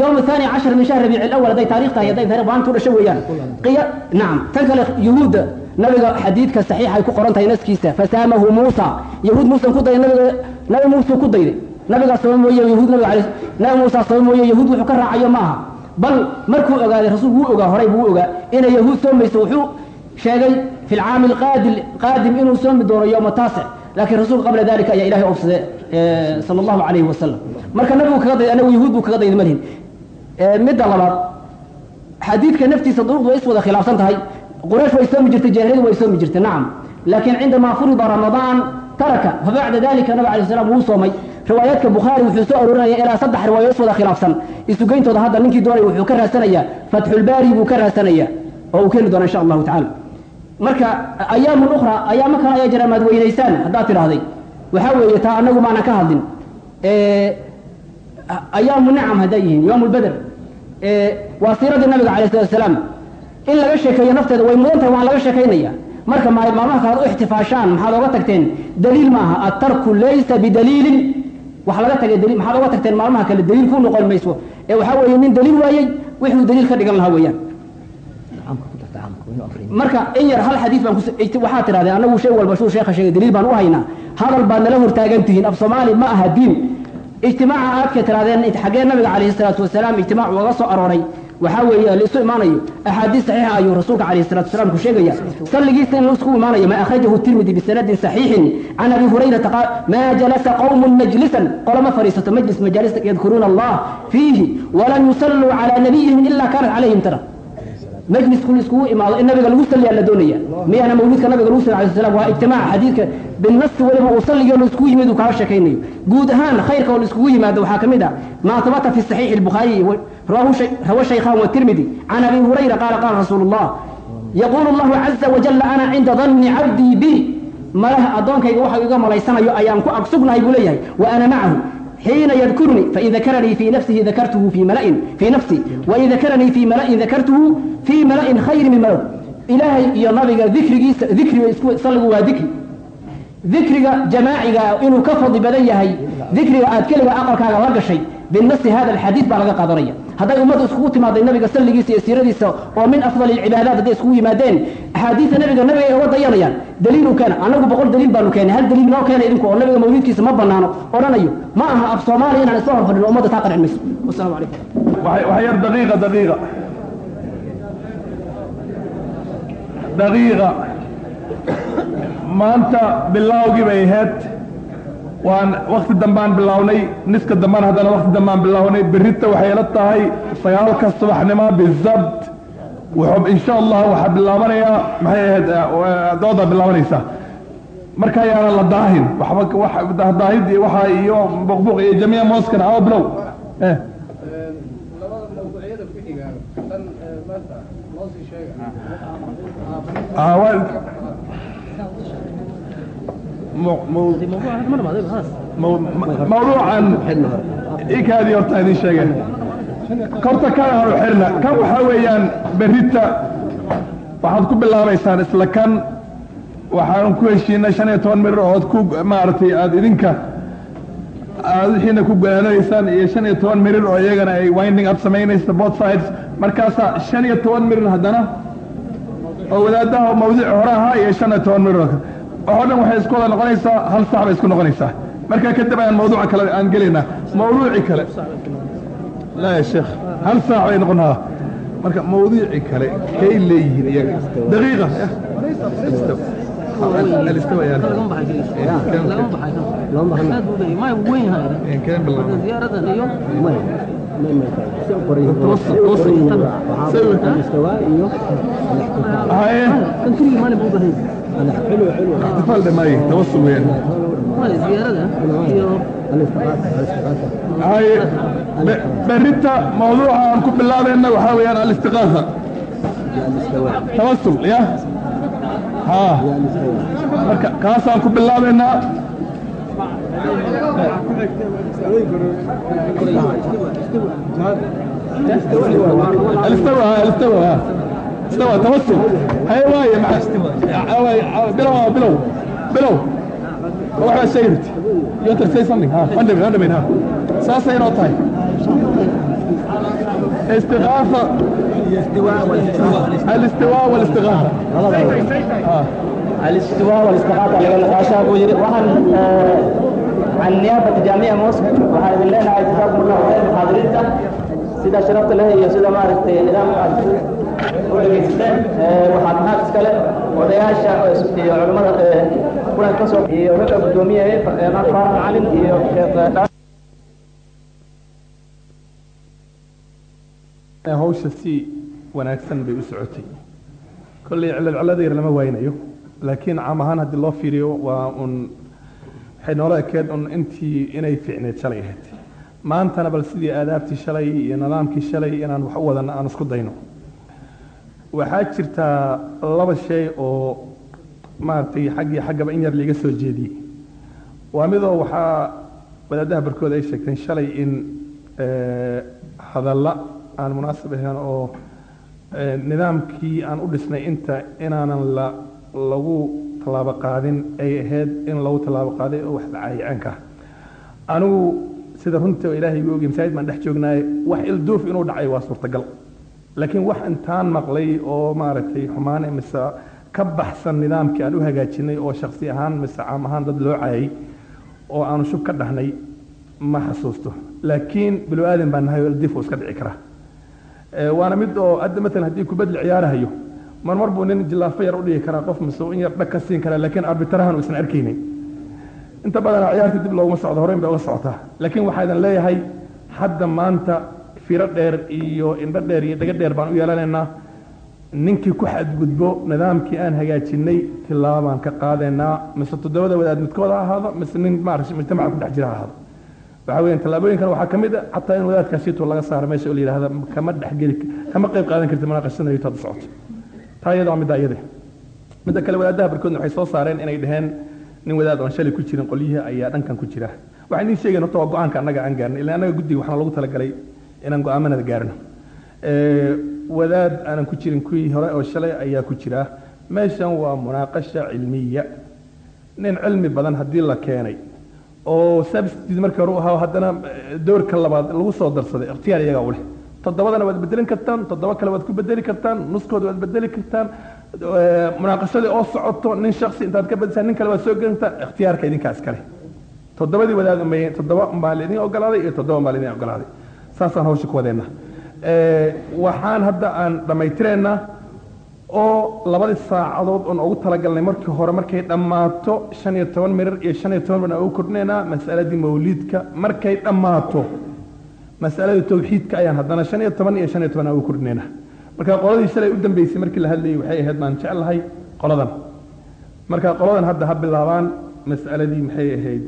yowm الثاني cashر min shahr rabiic اlأwl hadday taarikh tahay hadday tahay maalintu dhasho weeyaan qiya nacam tan kale yuhuudda nabiga xadiidka saxiixa ay ku qoran tahay naskiisa fasaamahu muusa yahuud muusan ku dayday nabiga nabi muuse ku dayday nabigaa saba mooye yahuud nabiga alay nabi muusa saba mooye yahuud wuxuu ka raacayo ma aha bal markuu ogaaday rasuulku wuu ogaa horay buu ogaa inay yahuud soomayso wuxuu sheegay fi lcaami alqaadim qaadim inuu soomi doono yowma taasic laakiin rasuulka qabla dalika ayaa ilahay oofsaday sala allahu calayhi wasalam marka nabigu kaga dayday anagu yahuud buu kaga dayday malihin midda labaad xadiidka naftiisa duruqdu way is khilaafsan tahay. Quraysh way soomi jirtay jaahiliyadu way soomi jirtay nacam laakiin cindamaa furida ramadaan taraka fabacda dalika nabig alay slam wuu soomay riwaayaadka bukhaari wuxuu soo arorinaya ilaa saddex wada khilaafsan. Isugeyntooda hadda ninkii doonay wuxuu ka raadsanayaa fatxulbaari buu ka raadsanayaa oo uu keeni doona insha allahu tacala marka ayaamun ukhra ayaamo kale ayaa jira maad haddaad tidhaahday. Waxaa weeye taa anagu maanan ka hadlin. Ayaamu nicam hadday yihiin lbeder waa siiradii nabiga alay salatu asalaam in laga sheekeeyo nafteeda way mudan tahay waan laga sheekaynaya. Marka maalmaha u ixtifaashaan maxaad oga tagteen? Daliil maaha atarku laysa bidaliilin wax laga tagay daliil maxaad oga tagteen maalmaha kale daliil ku noqon mayso? Ee waxaa weeye nin daliil waayey wixuu daliil ka dhigan lahaa weeyaan. Marka in yar hal xadiis baan waxaa tidhahdeen anagu shay walba shuu sheekha sheegay daliil baan u haynaa. Hadal baad nala hortaagan tihiin af soomaali ma aha diin. Ijtimaaca aadka tidhahdeen xaggee nabiga calayhi salaatu wasalaam ijtimaac uga soo arooray waxaa weeye laisu imaanayo axaadiis saxiixa ayuu rasuulka calayhi salatu wasalaam ku sheegaya. Salligiisa in la isku imaanayo ma akhrajahu tirmidi bisanadin saxiixin. Can abi hurayrata qaal maa jalasa qawmun majlisan. Qolama fadhiisato majlis majaalista yadkuruuna allah fiihi walam yusalluu calaa nabiyihim ila kaanat calayhim tara majlisku iskugu imaado in nabiga lagu salliyaa la doonaya. Miyana mawlidka nabiga lagu sal alay slam waa ijtimaac xadiidka binasi weliba uu salligii laiskugu yimid uu kaga sheekaynayo. Guud ahaan khayrka oo laiskugu yimaado waxaa ka mid ah maa habata fi saxiixi albukhaariyi rawa shaykhan watirmidi can abi hurayra qaala qaala rasuulu llah yaquulu allahu caza wajalla ana cinda danni cabdii bi malaha addoonkayga waxa iga malaysanayo ayaan ku agsugnahay buu leeyahay. Wa ana macahu حيina ydkurnii fain dakaranii fii nafsihi dakartuhu fii malain fii nafsii wain dakaranii fii malain dakartuhu fii malain khayri min malw ilaahay iyo nabiga dikrigiisa dikriga issalligu waa dikri dikriga jamaaciga inuu ka fadli badan yahay dikriga aad keliga aqalkaaga la gashay binasi hada alxadiid baa laga qaadanaya hadday ummaddu iskugu timaaday nabiga salligiisa iyo siiradiisa oo min afdal ilcibaadaat hadday iskugu yimaadeen. Axaadiia nabiga nabiga ay uga dayanayaan. Daliilu keena anagu boqol daliil baanu keenay. Hal daliil noo keena idinku oo nabiga mawliidkiisa ma banaano odhanayo ma aha af soomaaliya inaan isla horfadhino ummadda taa qancin wasalaamu calaykum waxyar daqiiqa daqiiqa. Daqiiqa. Maanta bilawgii bay ahayd waan wakti dambaan bilownay niska dambaan haddana wakti dambaan bilownay berrita waxay ila tahay sagaalka subaxnimo bizabt wuxuu insha allah waxaa bilaabanayaa maxay ahayd dooda bilaabanaysaa marka ayaana la daahin waxba wax daahid iyo waxa iyo buqbuq iyo jamiica mooskana awa bilow. Eh. Ah waa mo- mo- mawduucan ikaadii horta idin sheegeen korta kana hanu xirna kan waxaa weeyaan berrita waxaad ku bilaabaysaan isla kan waxaan ku heshiinay shan iyo toban mirir ood ku maaragtay aada idinka aad wixiina ku ganaanaysaan iyo shan iyo toban mirir oo iyagana ay winding up samaynaysa both sides. markaasaa shan iyo toban mirir haddana oo wadaadaha mawduuc hore ahaa iyo shan iyo toban mirir oo kale waxoo dhan waxay isku wada noqonaysaa hal sax bay isku noqonaysaa markaa kadib ayaan mawduuca kale aan gelaynaa mawduuci kale laa ya sheekh hal saac bay noqonahaa marka mawduuci kale kay leeyihiin iyaga daqiiqa alistawa حلو حلو. احتفال بمي توصل وين؟ هاي بريتا موضوعها نكون بالله إنه وحاوي يعني الاستغاثة توصل يا. ها. كاسا نكون بالله إنه الاستوى الاستوى الاستوى سوا هاي واي مع استوى. بلو بلو. بلو. روح على سيرتي يوم سي صني ها قدم قدم ها. ساسا ينو تاي استغاثة. الاستواء والاستغاثة. الاستواء والاستغاثة. الاستواء والاستغاثة على قال عشاء وحن عن نيابة جامعة موسك وحن بالله عايز حكم الله وحن حاضرين سيدة شرفت الله يا سيدة معرفة إلى u mahad iskale odayaasha iyo culimmada kulan ka soo iyo ragga guddoomiyaha maad faarax macalin iyo sheekh hawsha si wanaagsan bay u socotay. Kolley cilad cilada yar lama waynayo laakiin caam ahaan haddii loo fiiriyo waa un waxay noola ekeed un intii inay fiicneed shalay ahayd. Maantana bal sidii aadaabtii shalay iyo nidaamkii shalay inaan wax u wadan aan isku dayno waxaa jirtaa laba shay oo maaragtay xaggii xaggaba in yar liiga soo jeediyey waa midoo waxaa wadaadaha barkooda ay sheegteen shalay in hadalla aan munaasib ahayn oo nidaamkii aan u dhisnay inta inaanan la lagu tallaabo qaadin ay ahayd in lagu tallaabo qaaday oo wax lacaayiceenka anigu sida runtii oo ilaahay igu ogi masaajid baan dhex joognaay wax ilduuf inuu dhacay waa suurtagal laakiin wax intaan maqlay oo maaragtay xumaane mise ka baxsan nidaamkii aan u hagaajinay oo shaksi ahaan mise caam ahaan dad loo caayay oo aanu shub ka dhahnay ma xasuusto. Laakiin bilo aadan baan nahay uu iska dhici karaa waana mid oo hadda maalan haddii kubadli ciyaarahayo mar mar buu nin jilaafo yar u dhigi karaa qof mise in yar dhag ka siin karaa laakiin arbitarahan uusan arkaynin inta badanaa ciyaarta dib looguma socdo horeyn bay uga socotaa laakiin waxaa idin leeyahay hadda maanta firo dheer iyo indho dheer iyo dhago dheer baan u yeelanaynaa. Ninkii ku xadgudbo nidaamkii aan hagaajinay tilaabaan ka qaadaynaa mise toddobada wadaad midkood ha ahaado mise nin maaragtay mujtamaca ku dhex jira ha ahaado. Waxaa weeyaan tallaabooyinkan waxaa ka mid a xataa in wadaadkaasiito laga saaro meesha oo la yidhahda kama dhexgeli kama qayb qaadan karti munaaqashada iyo taada socoto. Taa iyada waa midda iyada. Midda kale wadaadaha barkoodna waxay soo saareen inay dhaheen nin wadaad oon shalay ku jirin qolyihii ayaa dhankan ku jira. Waxaan idiin sheegayn horta waa go'aanka annaga aan gaarnay ilaa annaga guddiga waxaan loogu talagalay inaan go'aamanada gaarno. Wadaad aanan ku jirin kuwii hore oo shalay ayaa ku jira. Meeshan waa munaaqasha cilmiya. Nin cilmi badan haddii la keenay oo substitute markii hore u ahaa haddana doorka labaad lagu soo darsaday ikhtiyaar iyagaa u toddobadana waad bedelin kartaan toddoba kale waad ku bedeli kartaan nuskooda waad bedeli kartaan munaaqashadii oo socoto nin shaksi intaad ka bedesaan nin kale waad soo gelin kartaan ikhtiyaarka idinkaa iskale toddobadii wadaad toddoba umbaa laidin ogolaaday iyo toddoba umbaa laidin ogolaaday saasaan hawsha ku wadeena. Waxaan hadda aan dhammaytireynaa oo labadii saacadood oon ugu talagalnay markii hore markay dhammaato shan iyo toban mirir iyo shan iyo toban baan ugu kordhinaynaa masaladii mawliidka markay dhammaato. Masaladii tawxiidka ayaan haddana shan iyo toban iyo shan iyo toban aan ugu kordhinaynaa marka qoladii shalay u dambeysay markii la hadlayay waxay ahayd baan jeclahay qoladan. Marka qoladan hadda ha bilaabaan mas'aladii maxay ahayd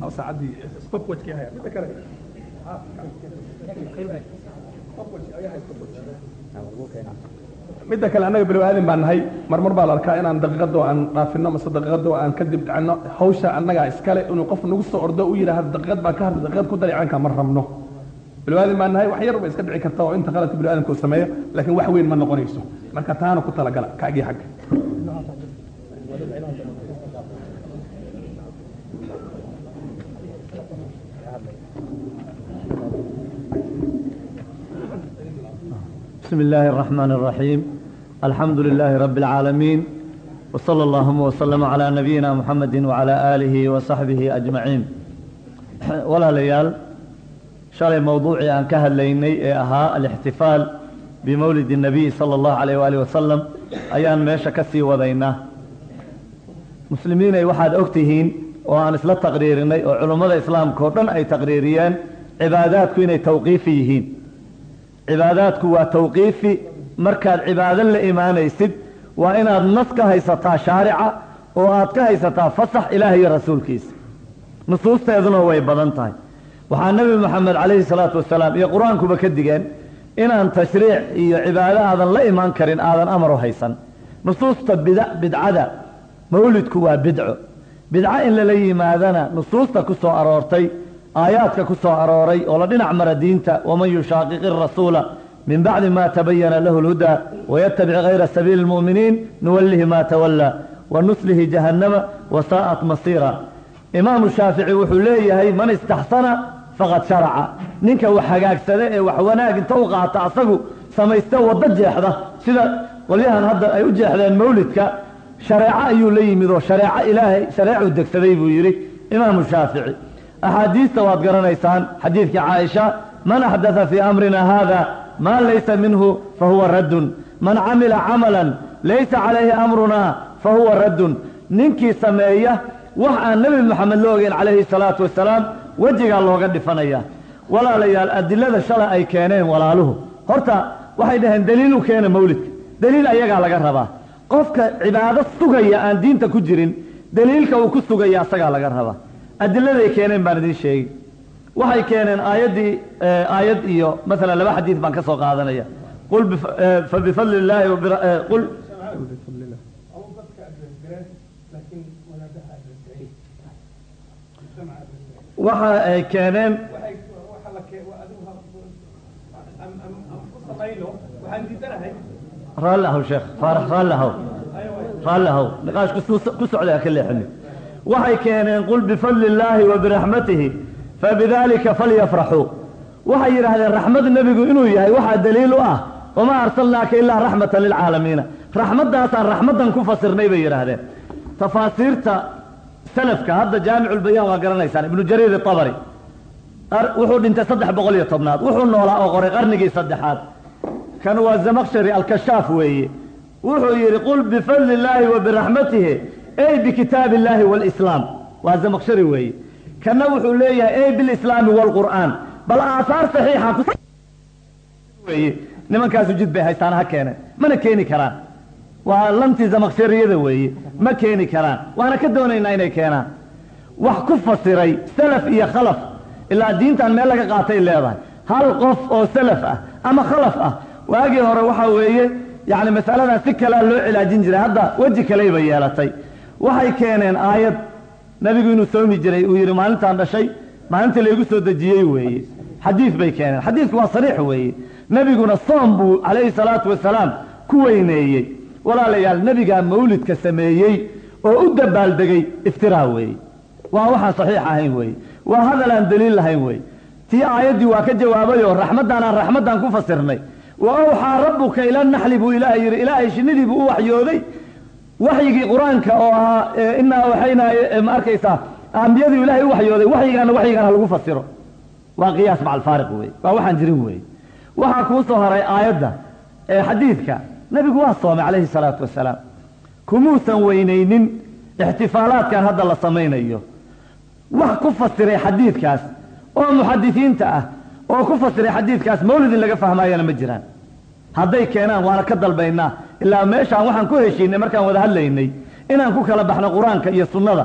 mawluudka saacaddii stopwatchkii haya midda kale midda kale annaga bilow aadin baan nahay marmar baa la arkaa inaan daqiiqadoo aan dhaafino mase daqiiqadoo aan kadib dhacino hawsha annagaa iskale inuu qof nagu soo ordo u yidhaahdo daqiiqad baan ka hadla daqiiqad ku dalicanka ma rabno bilow aadin baan nahay wax yar bay iska dhici karta oo inta qaladka bilow aadamka uu sameeyo laakiin wax weyn ma noqonayso marka taana ku talagala kaagii xagga بسم الله الرحمن الرحيم الحمد لله رب العالمين وصلى اللهم وسلم على نبينا محمد وعلى آله وصحبه أجمعين ولا ليال شالي موضوعي أن كهل ليني أها الاحتفال بمولد النبي صلى الله عليه وآله وسلم أيان ميشا كسي وذينا مسلمين أي واحد أكتهين وأن إسلا تقريرين وعلماء الإسلام كورن أي تقريريان عبادات كوين توقيفيهين cibaadaadku waa tawqiifi markaad cibaado la imaanaysid waa inaad nas ka haysataa shaarica oo aad ka haysataa fasax ilaah iyo rasuulkiisa. Nusuusteeduna way badan tahay. Waxaa nebi moxamed calayhi salaatu wasalaam iyo qur'aankuba ka digeen inaan tashriic iyo cibaado aadan la imaan karin aadan amar u haysan. Nusuusta bid bidcada mawlidku waa bidco. Bidco in lala yimaadana nusuusta ku soo aroortay aayaadka ku soo arooray oo la dhinac mara diinta waman yushaaqiqi arasuula min bacdi ma tabayana lahu lhudaa wayatabic hayra sabiili اlmu'miniin nuwallihi ma tawallaa wa nuslihi jahannama wasaa'at masiira. Imaamu shaafici wuxuu leeyahay man istaxsana faqad sharaca. Ninka wax hagaagsada ee wax wanaag inta u qaata asagu samaysta waddo jeexda. Sida qolyahan hadda ay u jeexdeen mawlidka shareeco ayuu la yimid oo shareeco ilaahay shareecuu degsaday buu yidhi. Imaamu shaafici axaadiista waad garanaysaan xadiidkii caaisha man axdatha fii amrina haada maa laysa minhu fahuwa raddun man camila camalan laysa calayhi amruna fahuwa raddun ninkii sameeya wax aan nebi moxamed la ogeyn calayhi salaatu wasalaam wejigaa looga dhifanaya walaalayaal adilada shalay ay keeneen walaaluhu horta waxay dhaheen daliil u keena mawlidka daliil ayagaa laga rabaa qofka cibaado sugaya aan diinta ku jirin daliilka uu ku sugaya asagaa laga rabaa adiladay keeneen baan idiin sheegi waxay keeneen aayaddii aayad iyo maalan laba xadiid baan ka soo qaadanaya. Qul fabifadli illaahi qul waxa ay keeneen raalli sheekh faarax raalli ahow. Raalli ku socdaa ka leexini waxay keeneen qul bifadli illaahi wa biraxmatihi fabidalika falyafraxuu waxay yidhaahdeen raxmad nebigu inuu yahay waxaa daliil u ah wamaa arsalnaaka ilaa raxmatan lilcaalamiina raxmaddaasaan raxmaddan ku fasirnay bay yidhaahdeen. Tafaasiirta salafka hadda jaamiculbayaan waa garanaysaan ibnu jariir itabari wuxuu dhintay saddex boqol iyo tobnaad. Wuxuu noolaa oo qoray qarnigii saddexaad. Kan waa zamakshari alkashaaf weeye. Wuxuu yidhi qul bifadli illaahi wa biraxmatihi ey bikitaabi illaahi walislaam waa zamakshari weeye. Kana wuxuu leeyahay ey bilislaami waalqur'aan bal aahaar saxiixa ku weeye. Nimankaasu jid bay haystaan ha keeneen mana keeni karaan. Waa lantii zamakshariyada weeye. Ma keeni karaan. Waana ka doonaynaa inay keenaan. Wax ku fasiray salaf iyo khalaf. Ilaa diintan meel laga qaatay leedahay. Hal qof oo salaf ah ama khalaf ah. Waagii hore waxaa weeye yacni masaladan si kalea loo cilaajin jiray. Hadda weji kaleyba yeelatay waxay keeneen aayad nebigu inuu soomi jiray uu yidhi maalintaan dhashay maalintii laygu soo dejiyey weeye. Xadiid bay keeneen. Xadiidku waa sariix weeye. Nebiguna soom buu calayhi salaatu wasalaam ku weyneeyey. Walaalayaal nebigaa mawlidka sameeyey oo u dabaaldegay iftiraa weeye. Waa waxaan saxiix ahayn weeye. Waa hadal aan daliil lahayn weeye. Tii aayaddii waa ka jawaabayoo raxmaddan aan raxmaddan ku fasirnay. Wa awxaa rabbuka ila naxli buu ilaahay yidhi ilaahay shinnidii buu u waxyooday waxyigii qur'aanka oo ahaa inaa waxaynaa ma arkaysaa ambiyadii ilaahay u waxyooday waxyigaana waxyigaan ha lagu fasiro. Waa qiyaas maca alfaariq wey waa waxaan jirin wey waxaa kuu soo haray aayadda ee xadiidka. Nebigu waa soomay calayhi salaatu wasalaam. Kumuusan weynaynin ixtifaalaadkan hadda la samaynayo. Wax ku fasiray xadiidkaas oo muxadisiinta ah oo ku fasiray xadiidkaas mawlid in laga fahmaayana ma jiraan hadday keenaan waana ka dalbaynaa. Ilaa meeshaan waxaan ku heshiinay markaan wada hadlaynay inaan ku kala baxno qur'aanka iyo sunnada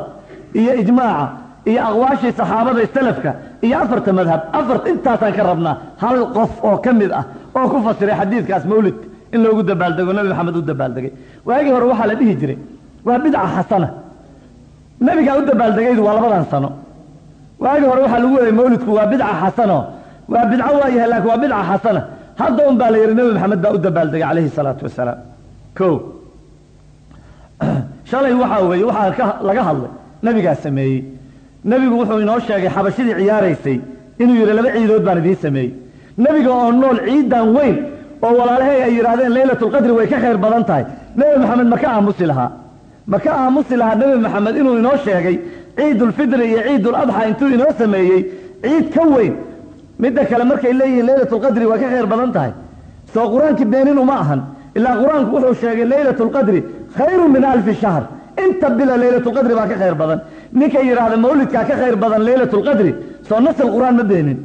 iyo ijmaaca iyo aqwaashii saxaabada salafka iyo afarta madhab. Afar intaasaan ka rabnaa hal qof oo ka mid ah oo ku fasiray xadiidkaas mawlid in loogu dabaaldego nabi maxamed u dabaaldegay waagii hore waxaa la dhihi jiray waa bidca xasana. Nabigaa u dabaaldegaydu waa labadan sano. Waagii hore waxaa lagu leeyay mawlidku waa bidca xasano. Waa bidco waa yahay laakiin waa bidca xasana hadda un baa la yidhi nabi maxamed baa u dabaaldegay calayhi salaatu wasalaam. Ko shalay waxaa weeye waxaa laga hadlay. Nabigaa sameeyey. Nebigu wuxuu inoo sheegay xabashidii ciyaaraysay. Inuu yidhi laba ciidood baan idiin sameeyey. Nebiga oo nool ciidan weyn oo walaalahay ay yidhaahdeen laylatulqadri way ka khayr badan tahay. Nebi maxamed ma ka aamusi lahaa. Ma ka aamusi lahaa nebi maxamed inuu inoo sheegay ciidulfidri iyo ciiduladxa intuu inoo sameeyey ciid ka weyn midda kale markay leeyihiin laylatulqadri waa ka khayr badan tahay. Soo qur'aankii beenin uma ahan. Ilaa qur'aanku wuxuu sheegay laylatulqadri khayru min alfi shahr. Inta bila laylatulqadri baa ka khayr badan. Ninka yidhaahda mawlidkaa ka khayr badan laylatulqadri soo nasl qur'aan ma beenin.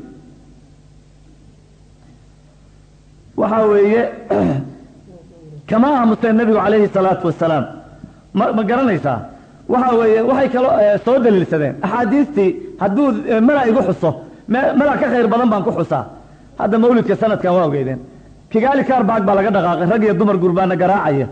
Waxaa weeye kama aamuseen nebigu calayhi salaatu wasalaam ma ma garanaysaa? Waxa weeye waxay kaloo soo daliilsadeen. Axaadiistii hadduu mala igu xuso mala ka khayr badan baan ku xusaa. Hadda mawlidka sanadkan waa ogeydeen. Kigaali kaarbaag baa laga dhaqaaqay rag iyo dumar gurbaana garaacaya.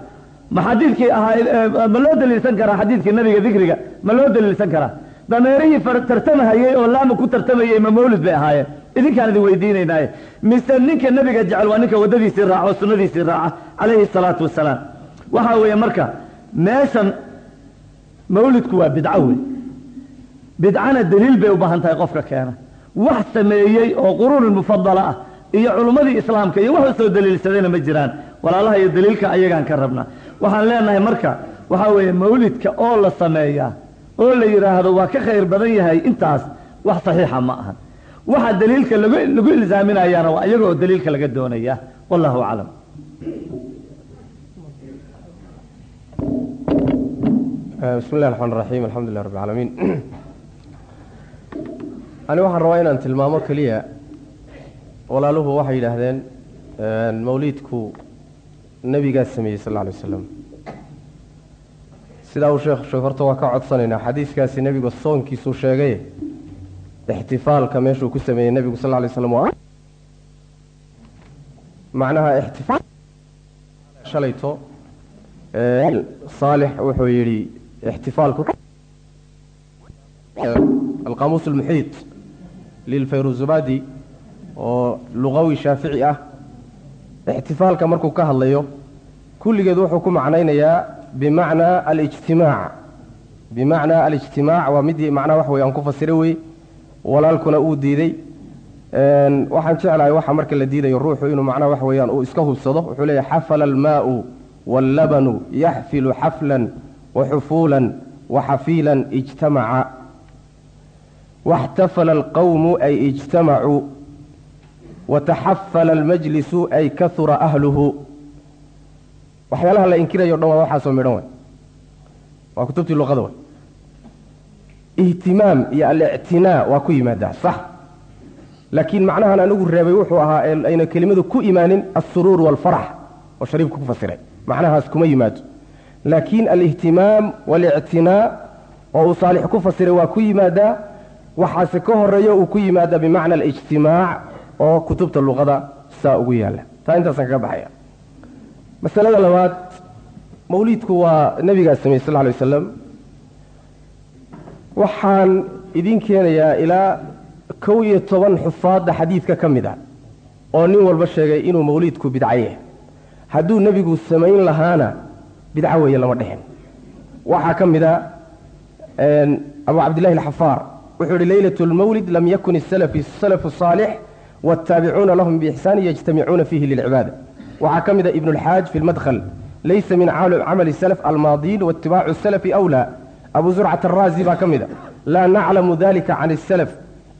Ma xadiidkii ahaa ma loo daliilsan karaa xadiidkii nabiga dikriga? Ma loo daliilsan karaa? Dameerihii tartamahayey oo laama ku tartamayey ma mawlid bay ahaayeen idinkaan idin weydiinaynaaye mise ninka nebiga jecel waa ninka waddadiisii raaca oo sunnadiisii raaca calayhi salaatu wasalaam waxaa weeye marka meeshan mawlidku waa bidco wey bidcana daliil bay u baahan tahay qofka keena wax sameeyey oo quruunin mufadala ah iyo culummadii islaamka iyo wax u soo daliilsadayna ma jiraan. Walaalaha iyo daliilka ayagaan ka rabnaa waxaan leenahay marka waxaa weeye mawlidka oo la sameeyaa oo la yidhaahdo waa ka khayr badan yahay intaas wax saxiixa ma ahan waxa daliilka lagu ilzaaminayaana waa iyaga oo daliilka laga doonaya. Wallahu aclam. Bismi llahi raxmaan raxiim alxamdu rabbi alcaalamiin ani waxaan rabaa inaan tilmaamo keliya walaaluhu waxay yidhaahdeen mawliidku nebigaa sameeyey sal alla alay waslam sidaa uu sheekh horta waa ka codsanaynaa xadiiskaasi nebigu soonkiisuu sheegay ixtifaalka meeshuu ku sameeyey nebigu sal alay slam waa macnaha shalayto saalix wuxuu yidhi ixtifaalku alqaamuus almuxiit lilfayruzubadi oo luqawi shaafici ah ixtifaalka markuu ka hadlayo kulligeed wuxuu ku macnaynayaa bimacnaa alijtimaac. Bimacnaa alijtimaac waa midii macnaha wax wey aan ku fasira wey walaalkuna uu diiday. Waxaan jeclahay waxa marka la diidayo ruuxu inuu macnaha wax weeyaan uu iska hubsado wuxuu leeyahy xafala almaau wاllabanu yaxfilu xafla waxufuula waxafiila ijtamaca واxtafla اlqowmu ay ijtamacuu wataxafala اlmajlisu ay kahura ahluhu waxyaalaha la inkirayo dhan waa waxaasoo midhan way waa kutubtii luqada way ihtimaam iyo alictinaa waa ku yimaadaa sax laakiin macnahan anigu reebay wuxuu ahaa ayna kelimadu ku imaanin alsuruur wاlfarax oo shariifku ku fasiray macnahaas kuma yimaado laakiin alihtimaam waاlictinaa oo uu saalix ku fasiray waa ku yimaadaa waxaase ka horeeyo uu ku yimaada bimacna alijtimaac oo kutubta luqada saa ugu yaalla. Taa intaasaan kaga baxaya. Masalada labaad mawliidku waa nebigaa sameeyey sal alay wasalam waxaan idin keenayaa ilaa kow iyo toban xufaadda xadiidka ka mid a oo nin walba sheegay inuu mawliidku bidco yahay hadduu nebigu samayn lahaana bidco weeye lama dhexin waxaa ka mid a abu cabdillahi alxafaar wuxuu yihi leylaة اlmawlid lam yakun الsalaf الصaalix wالtaabicuuna lahum bإxsaan yجtamicuuna fiihi lilcibaada waxaa ka mida ibn اlxaaj fi اlmadkhl laysa min camali salaf almaadiin waاtibaacu الsalafi أwlى abu zurcat الraazi baa ka mida laa naclamu dalika can الsalaf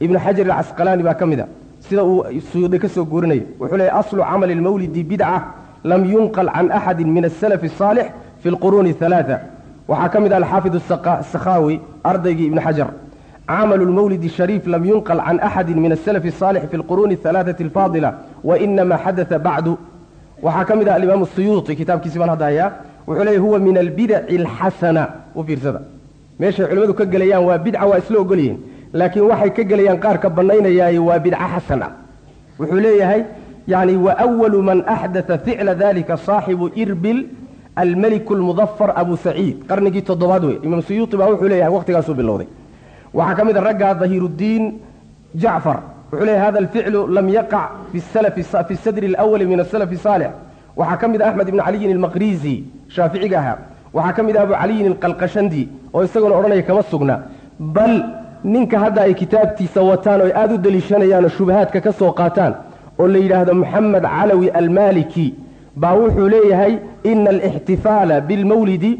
ibn xajar alcasqalaani baa ka mida sida uu suyuudi ka soo guurinayo wuxuu leeyahy aslu camali lmawlidi bidca lam yunqal can axadi min asalafi الصaalix fi اlquruuni الثalaaثa waxaa ka mid ah alxaafid الsakhaawi ardaygii ibni xajar camalu lmawlidi shariif lam yunqal can axadi min asalafi الصaalix fi اlquruuni الثalaaثaةi اlfaadila wainama xadaثa bacdu waxaa ka mid ah alimaam الsuyuuطi kitaabkiisi baan hadda hayaa wuxuu leeyahy huwa min albidaci اlxasana u fiirsada meeshay culimmadu ka gelayaan waa bidca waa isla ogol yihiin laakiin waxay ka gelayaan qaarka bannaynayaaye waa bidca xasan ah wuxuu leeyahay yani wawalu man axdaa ficla dalika saaxibu irbil almeliku lmudafar abu saciid qarnigii toddobaad wey imaam suyuuti baa wuxuu leeyahay waqtigaasuu bilowday waxaa ka mid a raggaa dahiiruddiin jacfar. Wuxuu leeyahy hada alficlu lam yaqac fi sadri alawali min asalafi saalix waxaa ka mid ah axmed ibn caliyin almaqrizi shaaficiga ahaa waxaa ka mid ah abu caliyin alqalqashandi oo isaguna odhanaya kama sugna. Bal ninka hadda ay kitaabtiisa wataan oo ay aada u deliishanayaanoo shubahaadka ka soo qaataan oo la yidhaahdo moxamed calawi almaliki baa wuxuu leeyahay ina alixtifaala bilmawlidi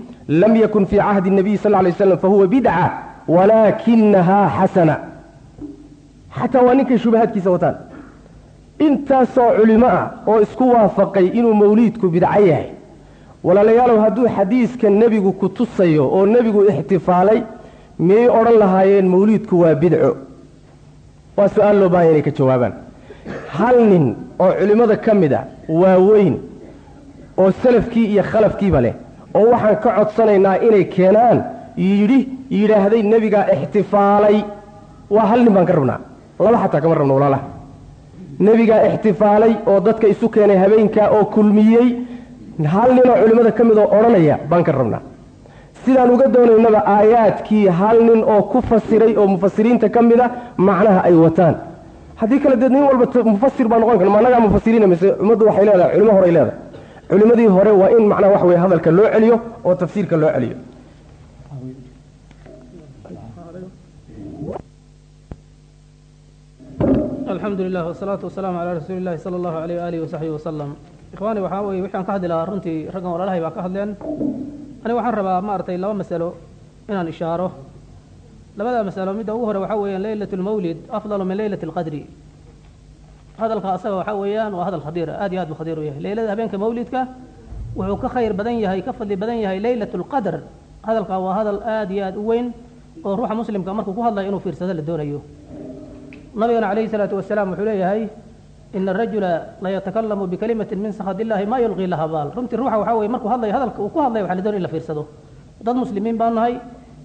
lam yakun fii cahdi الnabiy sal lay slam fahuwa bidca walaakinahaa xasana. Xataa waa ninkay shubahaadkiisa wataan. Intaasoo culimo ah oo isku waafaqay inuu mawliidku bidco yahay. Walaalayaalow hadduu xadiiska nebigu ku tusayo oo nebigu ixtifaalay miyay odhan lahaayeen mawliidku waa bidco? Waa su'aal loo baahanya inay ka jawaabaan. Hal nin oo culimmada ka mid a waaweyn oo salafkii iyo khalafkiiba leh oo waxaan ka codsanaynaa inay keenaan yidhi yidhaahday nebigaa ixtifaalay. Waa hal nin baan ka rabnaa. Laba xataa kama rabno walaalaha nebigaa ixtifaalay oo dadka isu keenay habeenkaa oo kulmiyey. Hal ninoo culimmada ka mid oo odhanaya baan ka rabnaa. Sidaan uga doonaynaba aayaadkii hal nin oo ku fasiray oo mufasiriinta ka mid macnaha ay wataan. Haddii kale dee nin walba mufasir baa noqon kara ma annagaa mufasiriina mise ummaddu waxay leedahay culimo horay leedahay. Culimmadii hore waa in macnaha wax weye hadalka loo celiyo oo tafsiirka loo celiyo alxamdu lilah wsalaatu wasalaamu calaa rasuuli illahi sala allahu alayh waalihi wasaxbihi wasalam ikhwaani waxaa weye wixaan ka hadli lahaa runtii raggan walaalahay baa ka hadleen. Aniga waxaan rabaa maaragtay laba masalo inaan ishaaro. Labada masalo midda ugu hore waxaa weeyaan leylat lmawlid afdalu min leylat alqadri hadalka asaga waxaa weeyaan waa hadal khadiir aad iyo aad buu khadiir u yahay. Leylada habeenka mawlidka wuxuu ka khayr badan yahay ka fadli badan yahay leylat lqadr hadalka waa hadal aad iyo aad u weyn oo ruuxa muslimka markuu ku hadlayo inuu fiirsado la doonayo nabigana calayhi salaatu wasalaam wuxuu leeyahay ina arajula layatakalamu bikalimatin min sakhad illahi ma yulqii laha baal runtii ruuxa waxaa weye markuu hadlayo hadalka uu ku hadlayo waxa la doonaya in la fiirsado dad muslimiin baan nahay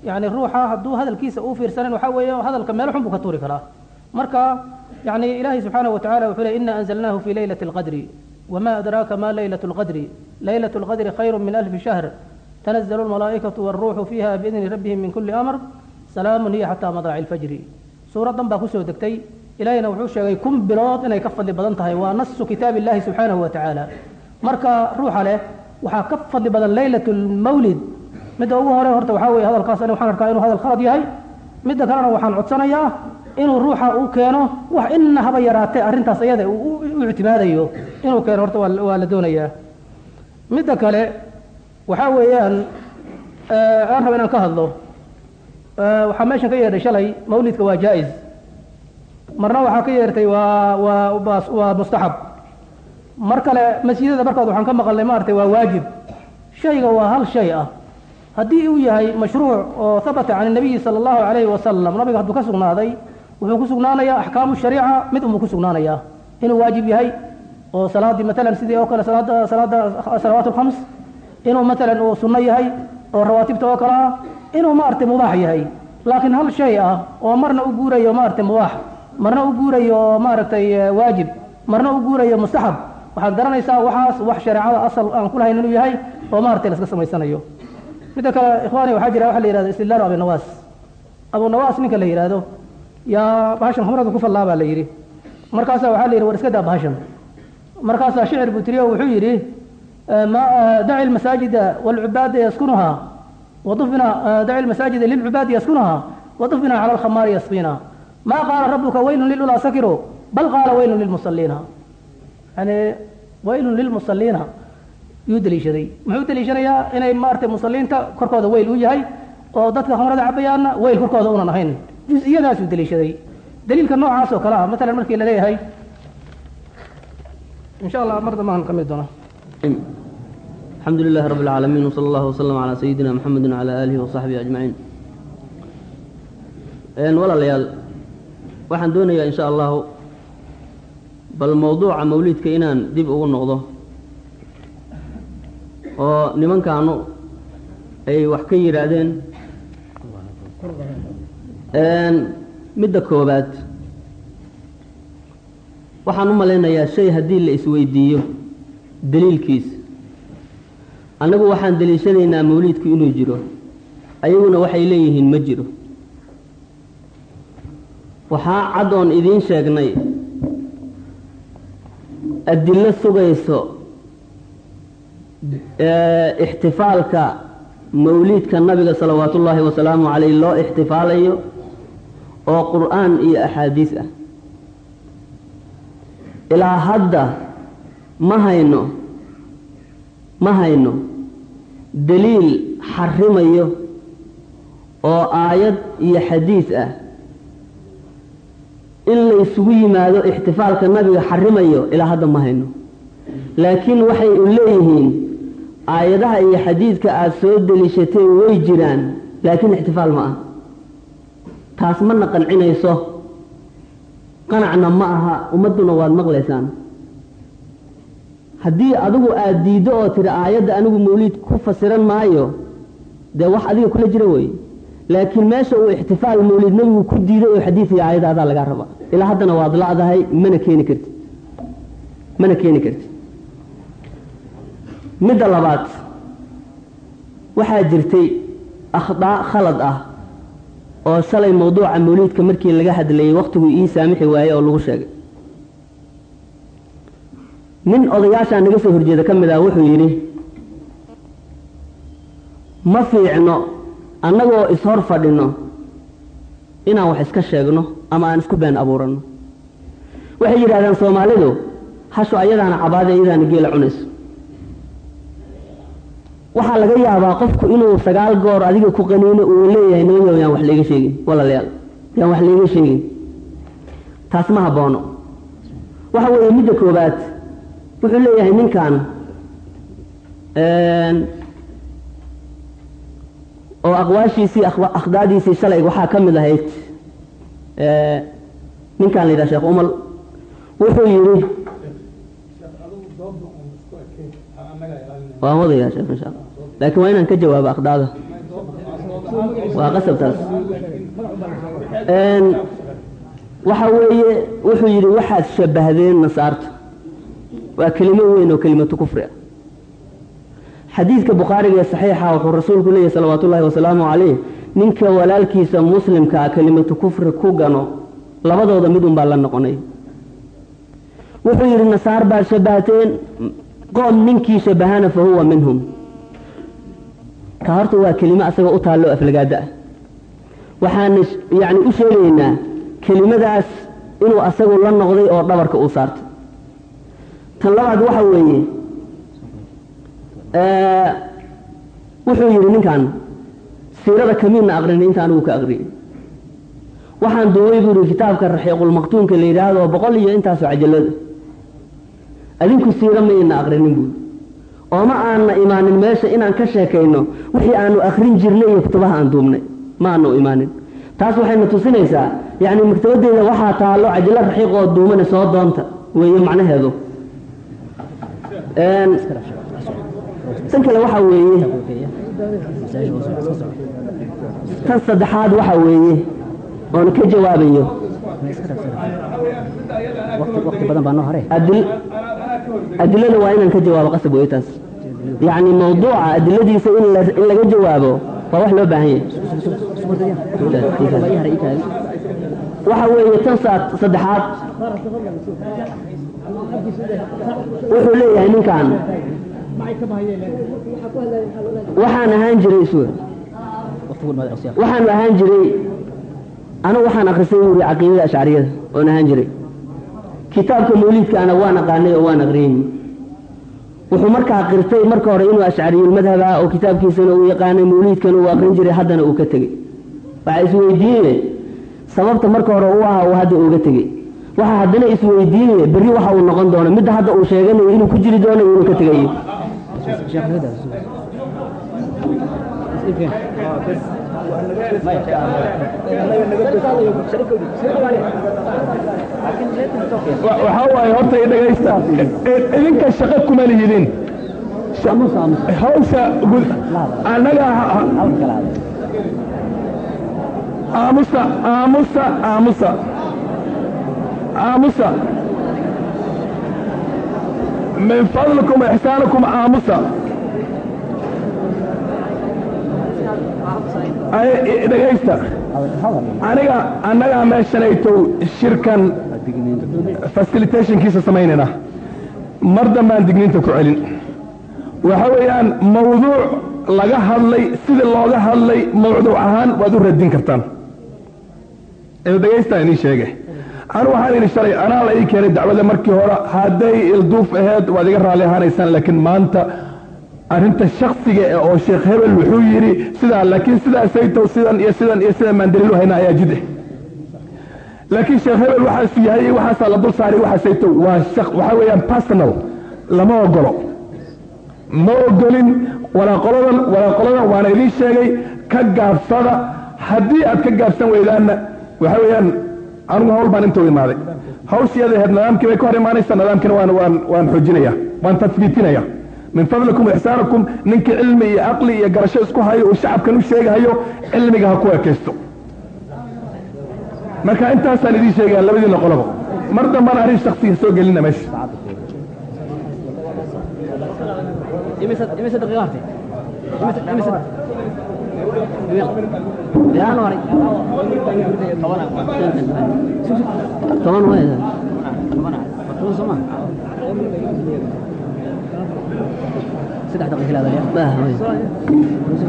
yani ruuxa hadduu hadalkiisa uu fiirsanan waxaa weeye hadalka meelo xun buu ka tuuri karaa marka yani ilaahay subxaanahu watacala wuxuu ley ina anzalnahu fi leylati alqadri wma adraaka ma laylat اlqadri laylat اlqadri khayru min alfi shahr tanaزl اlmalaa'ikaةu wاlruuxu fiiha biidni rabbihim min kuli amr salaamu hiya xataa madlaci اlfajri suuraddan baa ku soo degtay. Ilaahayna wuxuu sheegay kun bilood inay ka fadli badan tahay waa nasu kitaab illahi subxaanahu wa tacaala marka ruuxa leh waxaa ka fadli badan laylat اlmawlid midda ugu hore horta waxaa weye hadalkaas waxaan arkaa inuu hadal khalad yahay. Midda kalena waxaan codsanayaa inuu ruuxa uu keeno wax ina haba yaraatee arrintaas ayada u ictimaadayo. Inuu keeno horta waa la doonayaa. Midda kale waxaa weeyaan aan raba inaan ka hadlo Eh, waxaa meeshan ka yeedhay shalay. Mawlidka waa jaa-is marna waxaa ka yeertay waa waa waa mustaxab mar kale masjidada barkood waxaan ka maqalnay maaragtay waa waajib. Shayga waa hal shay ah. Haddii uu yahay mashruuc oo habata can nabiyi sala allahu calayhi wasalam nabiga hadduu ka sugnaaday wuxuu ku sugnaanayaa axkaamu shariica mid unbuu ku sugnaanayaa. Inuu waajib yahay oo salaadii matalan sidii oo kale salaada salaada salawaat alkhams inuu matalan uu sunno yahay oo rawaatibta oo kale ah inuu maaragtay mubaax yahay. Laakiin hal shay ah oo marna u guurayo maaragtay mubaax marna u guurayo maaragtay waajib marna u guurayo mustaxab waxaad garanaysaa waxaas wax shareecada asal aan ku lahayn inuu yahay oo maaragtay la samaysanayo. Midda kale ikhwaani waxaa jira waxa la yihahdo istidlaalu abinawaas abunawaas ninka la yidhaahdo yaa bahashan khamrada ku fallaa baa la yidhi. Markaasaa waxaa la yidhi war iska daa bahashan. Markaasaa shicir buu tiriyo wuxuu yidhi daci lmasaajida walcubaada yaskunuha wadufina daci lmasaajida lilcubaadi yaskunuha wadufina cala alkhamaari yasqina ma qaala rabuka weylun lilulaa sakiru bal qaala weylun lilmusaliina yani weylun lilmusaliina yuu deliishaday muxuu deliishanayaa inay maaragtay musaliinta korkooda weyl u yahay oo dadka khamrada cabayaanna weyl korkooda unan ahayn jus-iyadaasuu deliishaday daliilka noocaas oo kale ah maalan markii la leeyahay in sha allah mar dambe aan ka mid doono alxamdu lilahi rab اlcaalamiin wsala allah wslm calaa sayidina mxamedi wcalaa aalihi wasaxbihi ajmaciin walaalayaal waxaan doonayaa insha allahu bal mowduuca mawliidka inaan dib ugu noqdo oo nimankaanu ay wax ka yidhaahdeen midda koobaad waxaan u malaynayaa shay haddii la isweydiiyo daliilkiis annagu waxaan daliishanaynaa mawliidku inuu jiro. Ayaguna waxay leeyihiin ma jiro. Waxaa cad oon idiin sheegnay adillo sugayso ixtifaalka mawliidka nabiga salawaatu ullaahi wasalaamu caleyh loo ixtifaalayo oo qur'aan iyo axaadiis ah. Ilaa hadda ma hayno ma hayno daliil xarimayo oo aayad iyo xadiis ah. In laysugu yimaado ixtifaalka nabiga xarimayo ilaa hadda ma hayno. Laakiin waxay u leeyihiin aayadaha iyo xadiidka aada soo deliishateen way jiraan laakiin ixtifaal ma ah taas mana qancinayso qanacna ma aha ummadduna waad maqlaysaan haddii adigu aada diiddo oo tiri aayadda anigu mawliid ku fasiran maayo dee wax adiga kula jira wey laakiin meesha uu ixtifaal mawliid nabigu ku diiday oo xadiid iyo aayada adaa lagaa raba ilaa haddana waad la-dahay mana keeni kartid mana keeni kartid midda labaad waxaa jirtay akhdaa khalad ah oo shalay mawduuca mawliidka markii laga hadlayay wakhtiguu ii saamixi waayey oo lagu sheegay nin odayaashaa naga soo horjeeda ka mid ah wuxuu yidhi ma fiicno annagoo is-hor fadhino inaan wax iska sheegno ama aan isku been abuuranno waxay yidhahdeen soomaalidu hasho ayadaana cabaade iyadaana geela cunayso waxaa laga yaabaa qofku inuu sagaal goor adiga ku qaniino uu leeyahay nimanyow yaan wax layga sheegin walaalayaal yaan wax layga sheegin. Taas ma haboono waxa weeye midda koobaad wuxuu leeyahay ninkan oo aqwaashiisii akhdaadiisii shalay waxaa ka mid ahayd ninkan la yidhaha sheekh umal wuxuu yidhi waan wadayaa sheekh insha alla laakiin waa inaan ka jawaabo akhdaada waa qasabtaas. Waxa weeye wuxuu yidhi waxaad shabahdeen nasaarta waa kelimo weyn oo kelimatu kufri ah. Xadiidka bukhaariga saxiixa wuxuu rasuulku leeyahy salawaatu ullaahi wasalaamu calayh ninka walaalkiisa muslimkaa kelimatu kufri ku gano labadooda mid un baa la noqonay. Wuxuu yidhi nasaar baad shabahteen qoom ninkii shabahana fa huwa minhum. Ka horta waa kelimo asagoo u taallo aflagaada ah. Waxaana yacni u sheegaynaa kelimadaas inuu asagu la noqday oo dhabarka uu saartay tan labaad waxa weeye wuxuu yidhi ninkan siirada kamiidna aqrinay inta anigu ka aqriyay waxaan duway buu yihi kitaabka raxiiqulmaqtuunka la yidhaahdo boqol iyo intaasoo cajalada adinku siiro ma ina aqrinin buuri ooma aanna imaanin meesha inaan ka sheekayno wixii aanu akrin jirnay iyo kutubaha aan duubnay ma aanu imaanin. Taas waxayna tusinaysaa yacni maktabaddeeda waxaa taallo cajalo raxiiq oo soo doonta weeye macnaheedu tan kale waxaa weeye. Tan saddexaad waxaa weeye oon ka jawaabayo. Adilada waa inaan ka jawaabo qasab wey taas yacni mawduuca adiladiisa in laga jawaabo waa wax loo baahan yahay. Waxa weeye tan saddexaad wuxuu leeyahay ninkan. Waxaan ahaan jiray iswe. Waxaanu ahaan jiray anigu waxaan akrisay wuri caqiidada ashcariyada oon ahaan jiray. Kitaabka mawliidkaana waan aqaanay oo waan aqriyey wuxuu markaa qirtay marka hore inuu ashcariyulmadhab ah oo kitaabkiisana uu yaqaanay mawliidkana uu aqrin jiray haddana uu ka tegey. Waxaa isweydiiye sababta marka hore u ahaa uu hadda uga tegey waxaa haddana isweydiinaya berri waxa uu noqon doono. Midda hadda uu sheeganayo inuu ku jiri doono inuu ka tegayo waxaa waaye horta i dhegaysta idinka shaqo kuma lihidin. Hawsha annaga aamusa aamusa aamusa aamusa. Min fadlikum ixsaanikum aamusa. Dhegaysta aniga annagaa meeshanaytow shirkan facilitationkiisa samaynayna. Mar dambaan digniinta ku celin. Waxa weeyaan mawduuc laga hadlay sidii looga hadlay mawduuc ahaan waad u radin kartaan. Dhegaysta inii sheege anu waxaan idhi shalay anaa la ii keenay dacwada markii hore hadday ilduuf aheed waad iga raalli ahaanaysaan laakiin maanta arrinta shaksiga e oo sheekh hebel wuxuu yidhi sidaa laakiin sidaasaytow sidan iyo sidan iyo sidan baan daliilu haynaa ayaa jid eh laakiin sheekh hebel waxaasu yahay waxaasaa la dul saaray waxaasaytow waa waxaa weeyaan personal lama ogolo ma ogolin walaaqoladan walaaqoladan waana idiin sheegay ka gaabsada haddii aad ka gaabsan weydaanna waxa weeyaan anugu hawl baan inta u imaaday. Hawshiyaada aheed nidaamkii bay ka hor imaanaysaa nidaamkina waan xoojinaya waan tadbiitinaya min fadlikum ixsaanakum ninka cilmi iyo caqli iyo garasho isku hayo uu shacabkan u sheegahayo cilmiga ha ku ekaysto. Marka intaasaan idiin sheegaya labadiina qolobo. Mar dambana arrin shaksiga soo gelina meesha imise daqiiqa hartay imise toban way soma saddex daqiiqa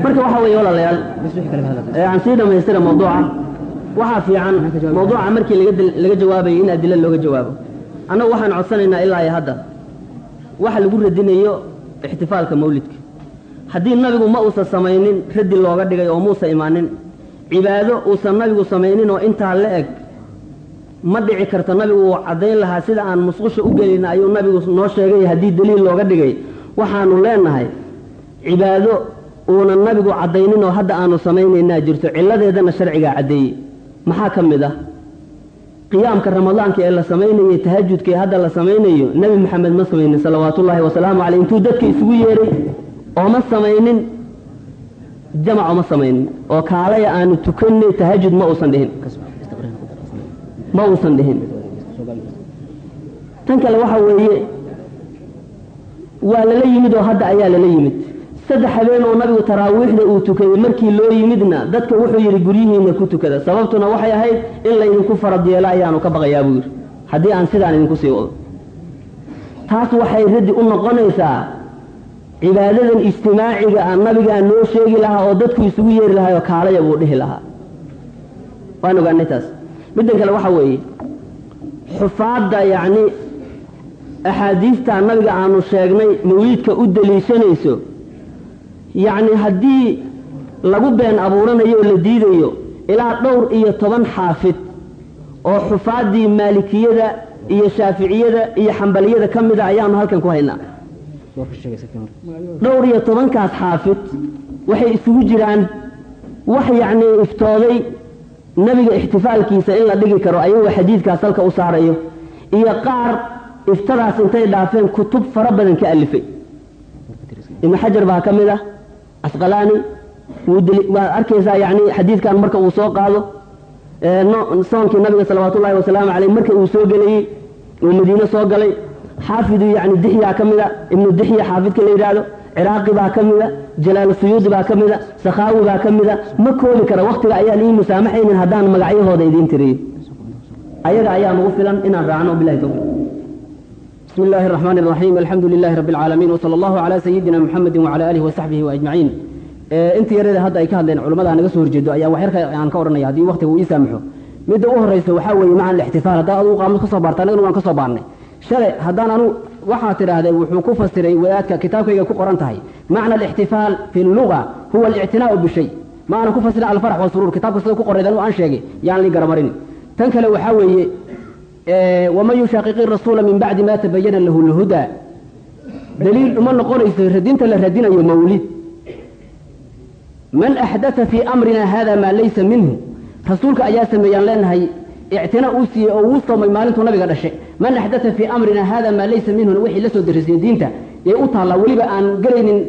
marka waxaa weeye walaalayaal ee aan sii dhamaystira mawduuca waxaa fiican mawduuca markii laga laga jawaabayo in adilo looga jawaabo annagu waxaan codsanaynaa ilaa iyo hadda waxa lagu radinayo ixtifaalka mawlidka haddii nabigu ma uusan samaynin raddi looga dhigay oo muusa imaanin. Cibaado uusan nabigu samaynin oo intaa la eg. Ma dhici karto nabigu uu caddayn lahaa sida aan musqusha u gelina ayuu nabigu noo sheegay haddii daliil looga dhigay. Waxaanu leenahay cibaado uunan nabigu caddaynin oo hadda aanu samaynaynaa jirto cilladeedana sharcigaa caddeeyey maxaa ka mid ah? Qiyaamka ramadaanka ee la samaynayo tahajudka hadda la samaynayo nebi maxamed ma samaynin salawaatullaahi wasalaamu caleyh intuu dadka isugu yeeray oo ma samaynin jamaco ma samaynin oo kaalaya aanu tukanay tahajud ma uusan dhihin. Ma uusan dhihin. Tan kale waxa weeye waa lala yimid oo hadda ayaa lala yimid. Saddex habeen oo nabigu taraawiixda uu tukaday markii loo yimidna dadka wuxuu yidhi guryihiina ku tukada. Sababtuna waxay ahayd in laydinku farad yeelo ayaanu ka baqayaa buu yidhi. Haddii aan sidaan idinku sii wado taas waxay raddi u noqonaysaa cibaadadan ijtimaaciga ah nabigaa noo sheegi lahaa oo dadku isugu yeeri lahaa oo kaalaya buu dhihi lahaa. Waan ogaanay taas middan kale waxa weeye xufaadda yacni axaadiistaa nabiga aanu sheegnay mawliidka u daliishanayso yacni haddii lagu been abuuranayo oo la diidayo ilaa dhowr iyo toban xaafid oo xufaaddii maalikiyada iyo shaaficiyada iyo xambaliyada ka mida ayaanu halkan ku haynaa dhowr iyo tobankaas xaafid waxay isugu jiraan wax yacnii iftooday nebiga ixtifaalkiisa in la dhigi karo ayagoo xadiidkaas halka u saarayo. Iyo qaar iftadaas intay dhaafeen kutub fara badan ka alifay. Ibnu xajar baa ka mid ah casqalaani waad arkaysaa yani xadiidkan marka uu soo qaado soonkii nabiga salawaatullaahi wasalaamu caleyh marka uu soo gelayey uu madiine soo galay xaafidu yani dixyaa ka mida ibnu dixya xaafidka la yidhaahdo ciraaqi baa ka mida jalaal suyuudi baa ka mida sakhaawi baa ka mida ma koobi kara wakhtiga ayaan ii musaamaxaynin haddaan magacyahooda idiin tiriyo ayaga ayaa nagu filan inaan raacno bilahi towfiiq bismi illaahi araxmaan iraxiim alxamdu lilaahi rabbi alcaalamiin wsala allahu calaa sayidina muxamedi wacala aalihi wasaxbihi waajmaciin inta yareeda hadda ay ka hadleen culammadaa naga soo horjeedo ayaa wax yarka aan ka odhanaya haddii wakhtiga uu ii saamaxo. Midda u horayso waxaa weeye maca alixtifaal haddaa aduu qaamad ka soo baarta waan ka soo baarnay shalay haddaan anu waxaa tidhaahday wuxuu ku fasiray wadaadka kitaabkayga ku qoran tahay macna alixtifaal fi lluga huwa alictinaa'u bishay. Ma ku fasirin alfarax wasuruur kitaabka sida ku qorreed anu aan sheegay yaan lii tan kale waxaa weeye waman yushaaqiqi rasuula min bacdi ma tabayana lahu lhudaa daliil uma noqonayso radinta la radinayo mawlid. Man axdaa fii amrina hada maa laysa minhu. Rasuulka ayaa sameeyaan leenahay ictina uu siiyey oo uu soomay maalintuu nabiga dhashay man axdaa fii amrina hada maa laysa minhuna wixii la soo diinta yay u taallaa weliba aan gelaynin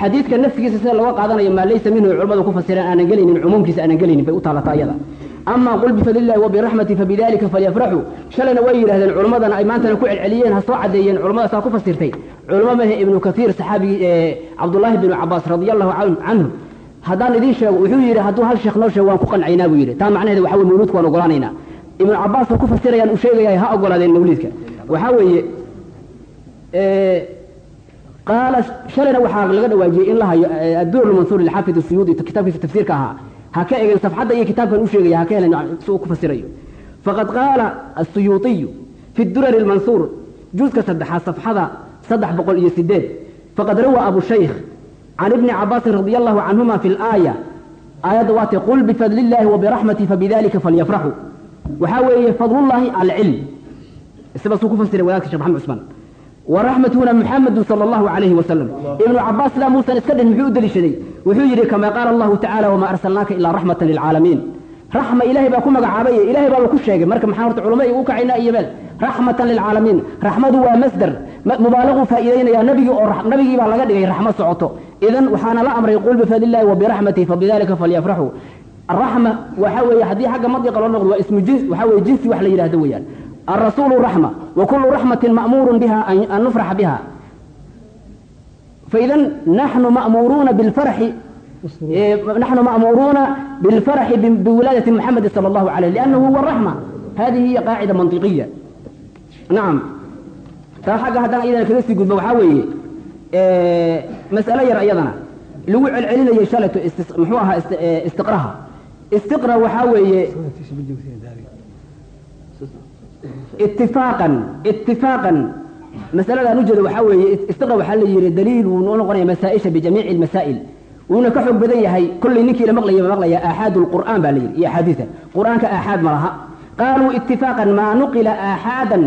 xadiidka nafsigiisa sida looga qaadanayo maa laysa minhu culamadu ku fasireen aanan gelaynin cumuumkiisa aanan gelaynin bay u taallata iyada ama qul bifadlillahi wabiraxmati fabidalika falyafraxuu shalayna way yidhahdeen culammadana ay maantana ku celceliyeen ha soo caddeeyeen culamada saa ku fasirtay. Culamo mahe ibnu kaiir saxaabigii cabdullaahi binu cabaas radia allahu canhu haddaan idiin sheego wuxuu yidhi hadduu hal sheekh noo sheego waan ku qancaynaa buu yidhi. Taa macnaheeda waxa weye mawliidka waan ogolaanaynaa ibnu cabaas oo ku fasirayaan uu sheegayahay ha ogolaadeen mawliidka waxaa weeye qaala shalayna waxaa laga dhawaajiyey in la hayo adduur lmansuur lilxaafid suyuudi kitaabkiisa tafsiirka ahaa ha ka egen safxadda iyo kitaabkan u sheegaya ha ka helen si uu ku fasirayo faqad qaala asuyuuطiyu fi durari اlmansuur juuska saddexaad safxada saddex boqol iyo sideed faqad rawaa abu shaykh can ibni cabaasin radi allahu canhuma fi اlaaya aayadda waatay qul bifadli illahi wabiraxmati fabidalika falyafraxuu waxaa weeye fadlullahi alcilm isibasuu ku fasiray wadaadka shekh maxamed cusmaan. Waraxmatuna muxamedu sala allahu calayhi wasalam ibnu cabaas laa muusan iska dhin muxuu u deliishaday. Wuxuu yidhi kamaa qaala allahu tacala wamaa arsalnaaka ilaa raxmatan lilcaalamiin raxma ilahay baa ku magacaabay ilahay baaba ku sheegay. Marka maxaa horta culamo igu kacaynaa iyo meel. Raxmatan lilcaalamiin raxmadu waa masdar. Mubaalaquu faa'iidaynaya nabigii oo nabigii baa laga dhigay raxmo socoto. Idan waxaana la amray qul bifadlillahi wabiraxmati fabidalika falyafraxuu الرحمة وحوي حدي حاجة مضيق لو نقول واسم جنس وحوي جنسي وحلا يراه ويان الرسول رحمة وكل رحمة مأمور بها أن نفرح بها فإذا نحن مأمورون بالفرح إيه نحن مأمورون بالفرح بولادة محمد صلى الله عليه لأنه هو الرحمة هذه هي قاعدة منطقية نعم حاجة هذا إذا كريستي istiqra waxaa weeye itifaaqan itifaaqan masaladaan ujeeda waxaa weeye istiqra waxaa la yihi daliil wuu noo noqonaya masaa-isha bijamiici almasaa'il wuuna ka xoog badan yahay kolley ninkii la maqlaya maqlaya aaxaad lqur'aan baa la yidhi iyo axaadiisa. Qur'aanka aaxaad ma laha. Qaaluu itifaaqan maa nuqila aaxaadan.